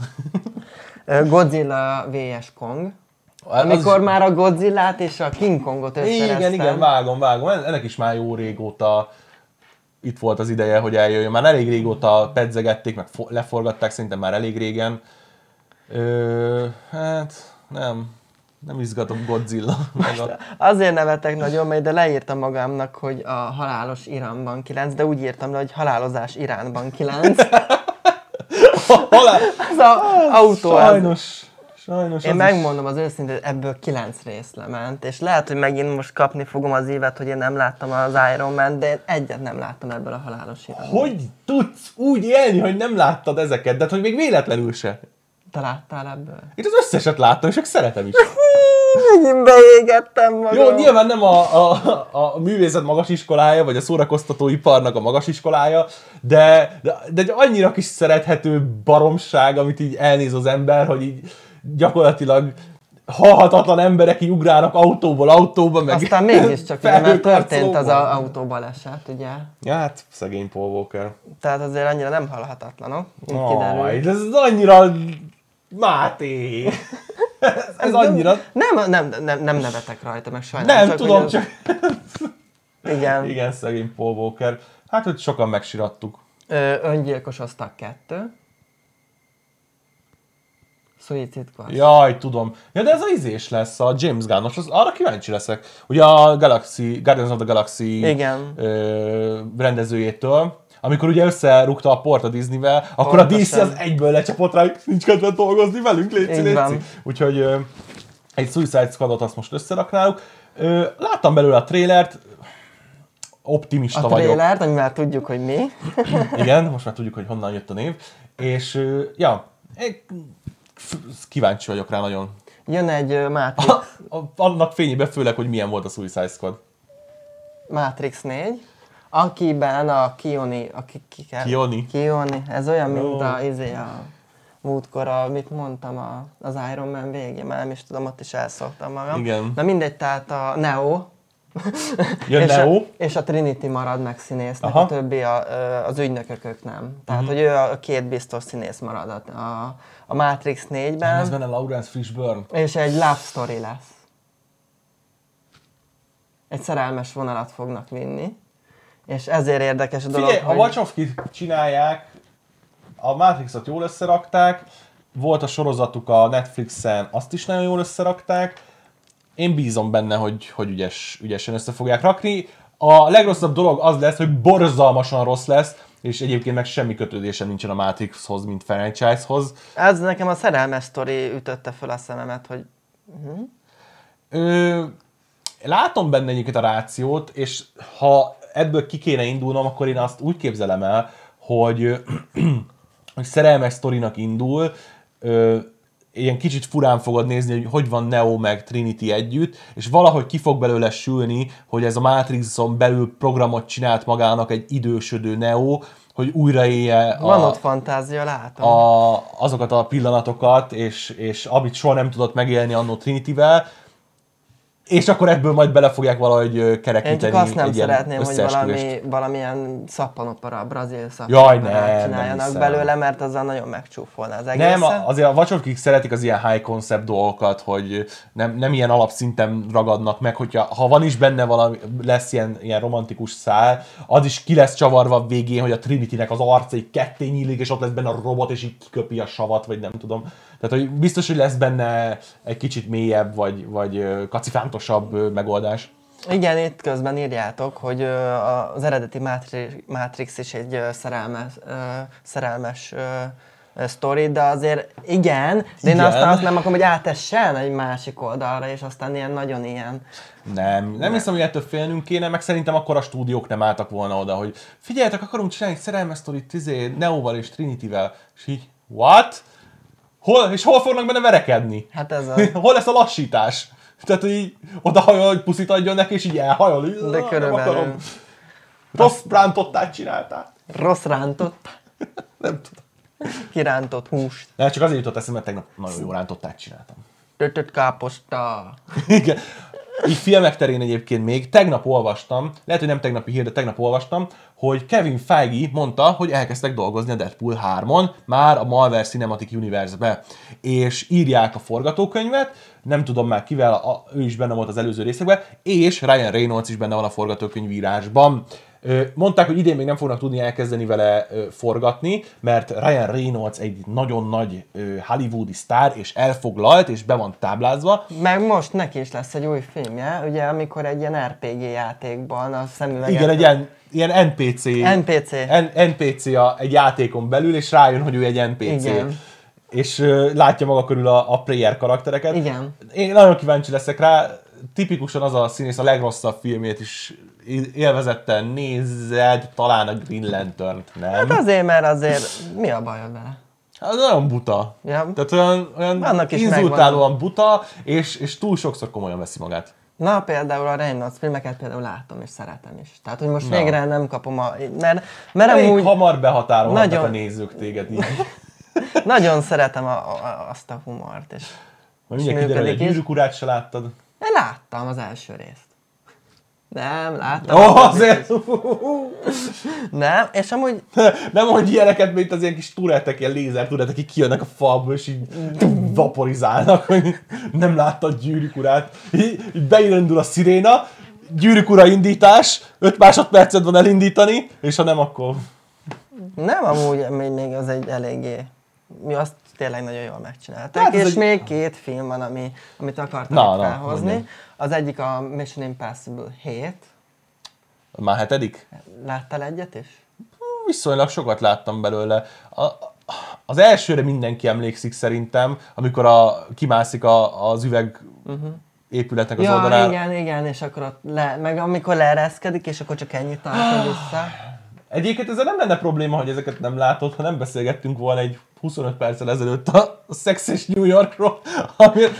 *laughs* Godzilla vs. Kong. Az- Amikor már a Godzillát és a King Kongot összereztem. Igen, igen, vágom, vágom. En- Ennek is már jó régóta itt volt az ideje, hogy eljöjjön. Már elég régóta pedzegették, meg fo- leforgatták, szerintem már elég régen. Ö, hát, nem. Nem izgatom Godzilla. *laughs* A... Azért nevetek nagyon, mert de leírtam magamnak, hogy a halálos Iránban 9, de úgy írtam le, hogy halálozás Iránban 9. *laughs* Halál! Az a autó az. Sajnos. Sajnos Én megmondom az őszintén, ebből 9 rész lement, és lehet, hogy megint most kapni fogom az évet, hogy én nem láttam az Iron Man, de én egyet nem láttam ebből a halálos. Iránban. Hogy tudsz úgy élni, hogy nem láttad ezeket, de hát, hogy még véletlenül se. Te láttál ebből? Itt az összeset láttam, és csak szeretem is. *laughs* Megint beégettem magam. Jó, nyilván nem a, a, a művészet magas iskolája, vagy a szórakoztatóiparnak a magas iskolája, de, de, de egy annyira kis szerethető baromság, amit így elnéz az ember, hogy így gyakorlatilag halhatatlan emberek így ugrálnak autóból autóba, meg Aztán mégiscsak, ugye, mert történt az a autóbaleset, ugye? Ja, hát szegény Paul Walker. Tehát azért annyira nem halhatatlanok, Aj, kiderült. de ez annyira... Máté! ez, *laughs* ez annyira... Nem, nem, nem, nem nevetek rajta, meg sajnálom. Nem csak, tudom, az- csak... Igen. Igen, szegény Paul Walker. Hát, hogy sokan megsirattuk. Ö, öngyilkos osztag kettő. Suicide Squad. Jaj, tudom. Ja, de ez az izés lesz, a James Gunn-os, az, arra kíváncsi leszek. Ugye a Galaxy, Guardians of the Galaxy Igen. Ö, rendezőjétől, amikor ugye összerúgta a port a Disney-vel, akkor a DC Pontosan. az egyből lecsapott rá, hogy nincs kedve dolgozni velünk, létszi, létszi. Úgyhogy egy Suicide Squadot azt most összeraknáljuk. Ö, láttam belőle a trélert, optimista A vagyok. trélert, amivel tudjuk, hogy mi. *laughs* Igen, most már tudjuk, hogy honnan jött a név. És ja, kíváncsi vagyok rá nagyon. Jön egy Matrix. *laughs* A- Annak fényében főleg, hogy milyen volt a Suicide Squad. Matrix 4, akiben a Kioni, aki ki kell, Kioni? Kioni, ez olyan, mint a, izé, a múltkor, amit mondtam a, az Iron Man végén, már nem is tudom, ott is elszoktam magam. Igen. Na mindegy, tehát a Neo, Jön és, Neo. A, és a Trinity marad meg színésznek, Aha. a többi a, az ügynökök nem. Tehát, Mhm. hogy ő a két biztos színész marad a, a, a Matrix 4-ben, Ez benne Lawrence Fishburne. és egy love story lesz. Egy szerelmes vonalat fognak vinni, és ezért érdekes a dolog, Figyelj, a hogy... Wachowski csinálják, a Matrixot jól összerakták, volt a sorozatuk a Netflixen, azt is nagyon jól összerakták. Én bízom benne, hogy, hogy ügyes, ügyesen össze fogják rakni. A legrosszabb dolog az lesz, hogy borzalmasan rossz lesz, és egyébként meg semmi kötődése nincsen a Matrixhoz, mint franchise-hoz. Ez nekem a szerelmes sztori ütötte föl a szememet, hogy Ö, látom benne egyébként a rációt, és ha ebből ki kéne indulnom, akkor én azt úgy képzelem el, hogy, *clears throat* hogy szerelmes sztorinak indul, ö, ilyen kicsit furán fogod nézni, hogy hogy van Neo meg Trinity együtt, és valahogy ki fog belőle sülni, hogy ez a Matrixon belül programot csinált magának egy idősödő Neo, hogy újraélje van a, ott fantázia, látom. a, azokat a pillanatokat, és, és amit soha nem tudott megélni annó Trinity-vel, és akkor ebből majd bele fogják valahogy ö, Én kerekíteni csak azt nem egy szeretném, hogy valami, valamilyen szappanopera, brazil szappanoperát nem, nem csináljanak hiszem. belőle, mert azzal nagyon megcsúfolná az egészet. Nem, azért a Wachowskik szeretik az ilyen high concept dolgokat, hogy nem, nem ilyen alapszinten ragadnak meg, hogyha ha van is benne valami, lesz ilyen, ilyen romantikus szál, az is ki lesz csavarva a végén, hogy a Trinity-nek az arca így ketté nyílik, és ott lesz benne a robot, és így kiköpi a savat, vagy nem tudom. Tehát, hogy biztos, hogy lesz benne egy kicsit mélyebb, vagy, vagy kacifántosabb megoldás. Igen, itt közben írjátok, hogy az eredeti Matri- Matrix is egy szerelmes, szerelmes sztori, de azért igen, de én Igen. azt, azt nem akarom, hogy átessen egy másik oldalra, és aztán ilyen nagyon ilyen. Nem, nem hiszem, hogy ettől félnünk kéne, meg szerintem akkor a stúdiók nem álltak volna oda, hogy figyeljetek, akarunk csinálni egy szerelmes sztorit izé, Neóval és Trinityvel. És így, what? Hol, és hol fognak benne verekedni? Hát ez a... *laughs* hol lesz a lassítás? Tehát, hogy így oda hajol, hogy puszit adjon neki, és így elhajol. Így, De "Ah, körülbelül. Akarom. Rossz rántottát csináltál. Rossz rántott, *laughs* Nem tudom. kirántott húst, De csak azért jutott eszembe, mert tegnap nagyon jó rántottát csináltam. tötött káposta. *laughs* Igen. Így filmek terén egyébként még tegnap olvastam, lehet, hogy nem tegnapi hír, de tegnap olvastam, hogy Kevin Feige mondta, hogy elkezdtek dolgozni a Deadpool 3-on, már a Marvel Cinematic Universe-be, és írják a forgatókönyvet, nem tudom már kivel, a, ő is benne volt az előző részekben, és Ryan Reynolds is benne van a forgatókönyvírásban. Mondták, hogy idén még nem fognak tudni elkezdeni vele forgatni, mert Ryan Reynolds egy nagyon nagy hollywoodi sztár, és elfoglalt, és be van táblázva, Meg most neki is lesz egy új filmje, ugye, amikor egy ilyen RPG játékban a szemüveget... Igen, egy ilyen, ilyen NPC. NPC. N- NPC a, egy játékon belül, és rájön, hogy ő egy NPC. Igen. És uh, látja maga körül a, a player karaktereket. Igen. Én nagyon kíváncsi leszek rá. Tipikusan az a színész a legrosszabb filmét is élvezetten nézed, talán a Green Lantern-t, nem? Hát azért, mert azért mi a bajod vele? Az nagyon buta. Ja. Tehát olyan, olyan Annak is inzultálóan buta, és, és túl sokszor komolyan veszi magát. Na, például a Reynolds filmeket például látom és szeretem is. Tehát, hogy most Na. végre nem kapom a... Mert, mert Elég amúgy hamar behatárolhatnak Nagyon- a nézők téged így. *laughs* nagyon szeretem a, a, azt a humort. És Majd mindjárt kiderül, hogy a gyűrűk urát se láttad. én láttam az első részt. Nem, láttam. Ó, a oh, azért! Nem, és amúgy *laughs* Nem mondj ilyeneket, mint az ilyen kis turetek, ilyen lézer turetek, akik kijönnek a falból, és így vaporizálnak, hogy nem láttad gyűrűk urát. Így, beindul a sziréna, gyűrűk ura indítás, 5 másodpercet van elindítani, és ha nem, akkor... nem amúgy még, még az egy eléggé... Mi azt tényleg nagyon jól megcsinálták. Hát és egy- még két film van, ami, amit akartam Na, na, felhozni. mondjad. az egyik a Mission Impossible 7. Már hetedik? Láttál egyet is? Viszonylag sokat láttam belőle. A, az elsőre mindenki emlékszik szerintem, amikor a, kimászik a, az üveg épületnek az ja, oldalára. igen, igen, és akkor ott le, meg amikor leereszkedik, és akkor csak ennyit tartod vissza. Egyébként ezzel nem lenne probléma, hogy ezeket nem látod, ha nem beszélgettünk volna egy 25 perccel ezelőtt a, Sex és New Yorkról, amiért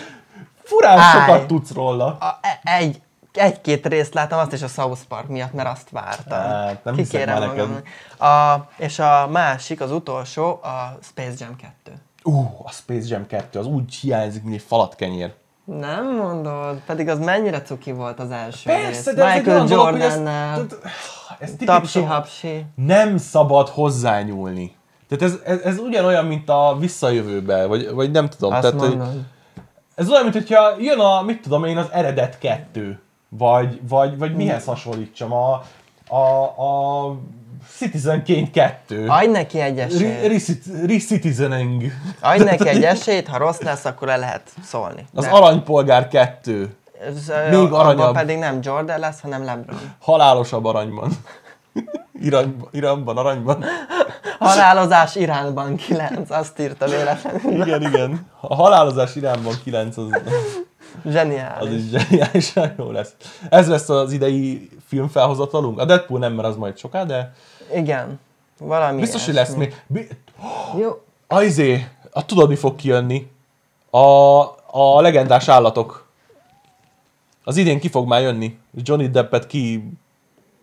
furán Állj. sokat tudsz róla. A, e- egy, egy-két részt láttam, azt is a South Park miatt, mert azt vártam. Hát, nem Kikérem magam. A, és a másik, az utolsó, a Space Jam 2. Ú, a Space Jam 2, az úgy hiányzik, mint egy falatkenyér. Nem mondod, pedig az mennyire cuki volt az első Persze, rész. de ez Michael tudod, ez tipikusan- tapsi-hapsi. nem szabad hozzányúlni. Tehát ez, ez, ez ugyanolyan, mint a visszajövőbe, vagy, vagy nem tudom. Azt Tehát, hogy ez olyan, mint hogyha jön a, mit tudom én, az eredet kettő. Vagy, vagy, vagy mihez hasonlítsam, a, a, a Citizen Kane 2. Adj neki egy esélyt. Re- Re-citizening. Adj neki egy esélyt, ha rossz lesz, akkor le lehet szólni. Az De Aranypolgár 2. ez, még aranyabb. pedig nem Jordan lesz, hanem LeBron. Halálosabb aranyban. Iran, Iranban, aranyban. Halálozás Iránban 9, azt írta véletlenül. Igen, igen. A halálozás Iránban 9 az, az Zseniális. is zseniálisan *laughs* jó lesz. Ez lesz az idei filmfelhozatalunk. A Deadpool nem, mert az majd soká, de Igen. Valami biztos, hogy lesz még. Bi- Jó. Ajzé, a tudod, mi fog kijönni? A, a legendás állatok. Az idén ki fog már jönni. Johnny Deppet ki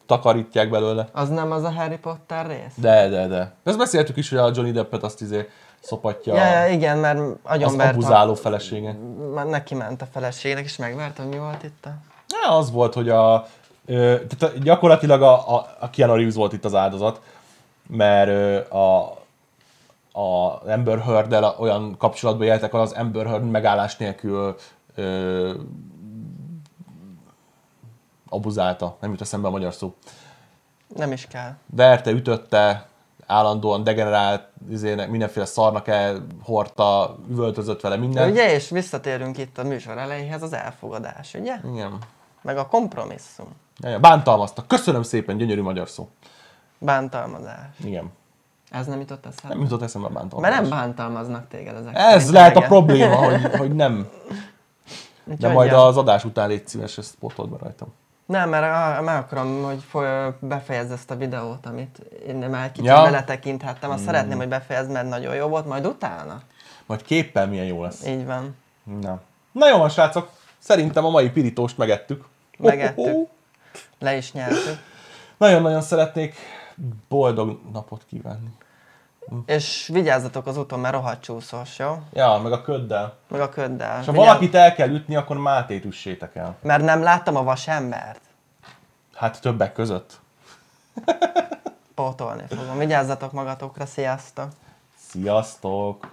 takarítják belőle. Az nem az a Harry Potter rész? De, de, de. Ezt beszéltük is, hogy a Johnny Deppet azt izé szopatja Ja, ja, igen, mert az agyonvert abuzáló felesége. Már neki ment a feleségnek, és megvert, hogy mi volt itt a... Ja, az volt, hogy a, ö, tehát a- gyakorlatilag a, a, a Keanu Reeves volt itt az áldozat, mert ö, a, a Amber heard olyan kapcsolatban éltek, az Amber Heard megállás nélkül ö, abuzálta, nem jut eszembe a magyar szó. Nem is kell. Verte, ütötte, állandóan degenerált, izének, mindenféle szarnak el, hordta, üvöltözött vele De minden. ugye, és visszatérünk itt a műsor elejéhez, az elfogadás, ugye? Igen. Meg a kompromisszum. Ja, Bántalmazta. Köszönöm szépen, gyönyörű magyar szó. Bántalmazás. Igen. Ez nem jutott eszembe? Nem jutott eszembe a bántalmazás. Mert nem bántalmaznak téged ezek. Ez lehet a probléma, hogy, hogy nem. De majd az adás után légy szíves, ezt potold be rajtam. Nem, mert meg akarom, hogy befejezz ezt a videót, amit én már kicsit Ja. beletekinthettem. Azt szeretném, hogy befejezd, mert nagyon jó volt, majd utána. Majd képpel milyen jó lesz. Így van. Na. Na jó van, srácok. Szerintem a mai pirítóst megettük. Megettük. Le is nyertük. Nagyon-nagyon szeretnék boldog napot kívánni. És vigyázzatok az úton, mert rohadt csúszós, jó? Ja, meg a köddel. Meg a köddel. És ha Vigyázz- valakit el kell ütni, akkor Mátét üssétek el. Mert nem láttam a vasembert. Hát többek között. Pótolni fogom. Vigyázzatok magatokra, sziasztok! Sziasztok!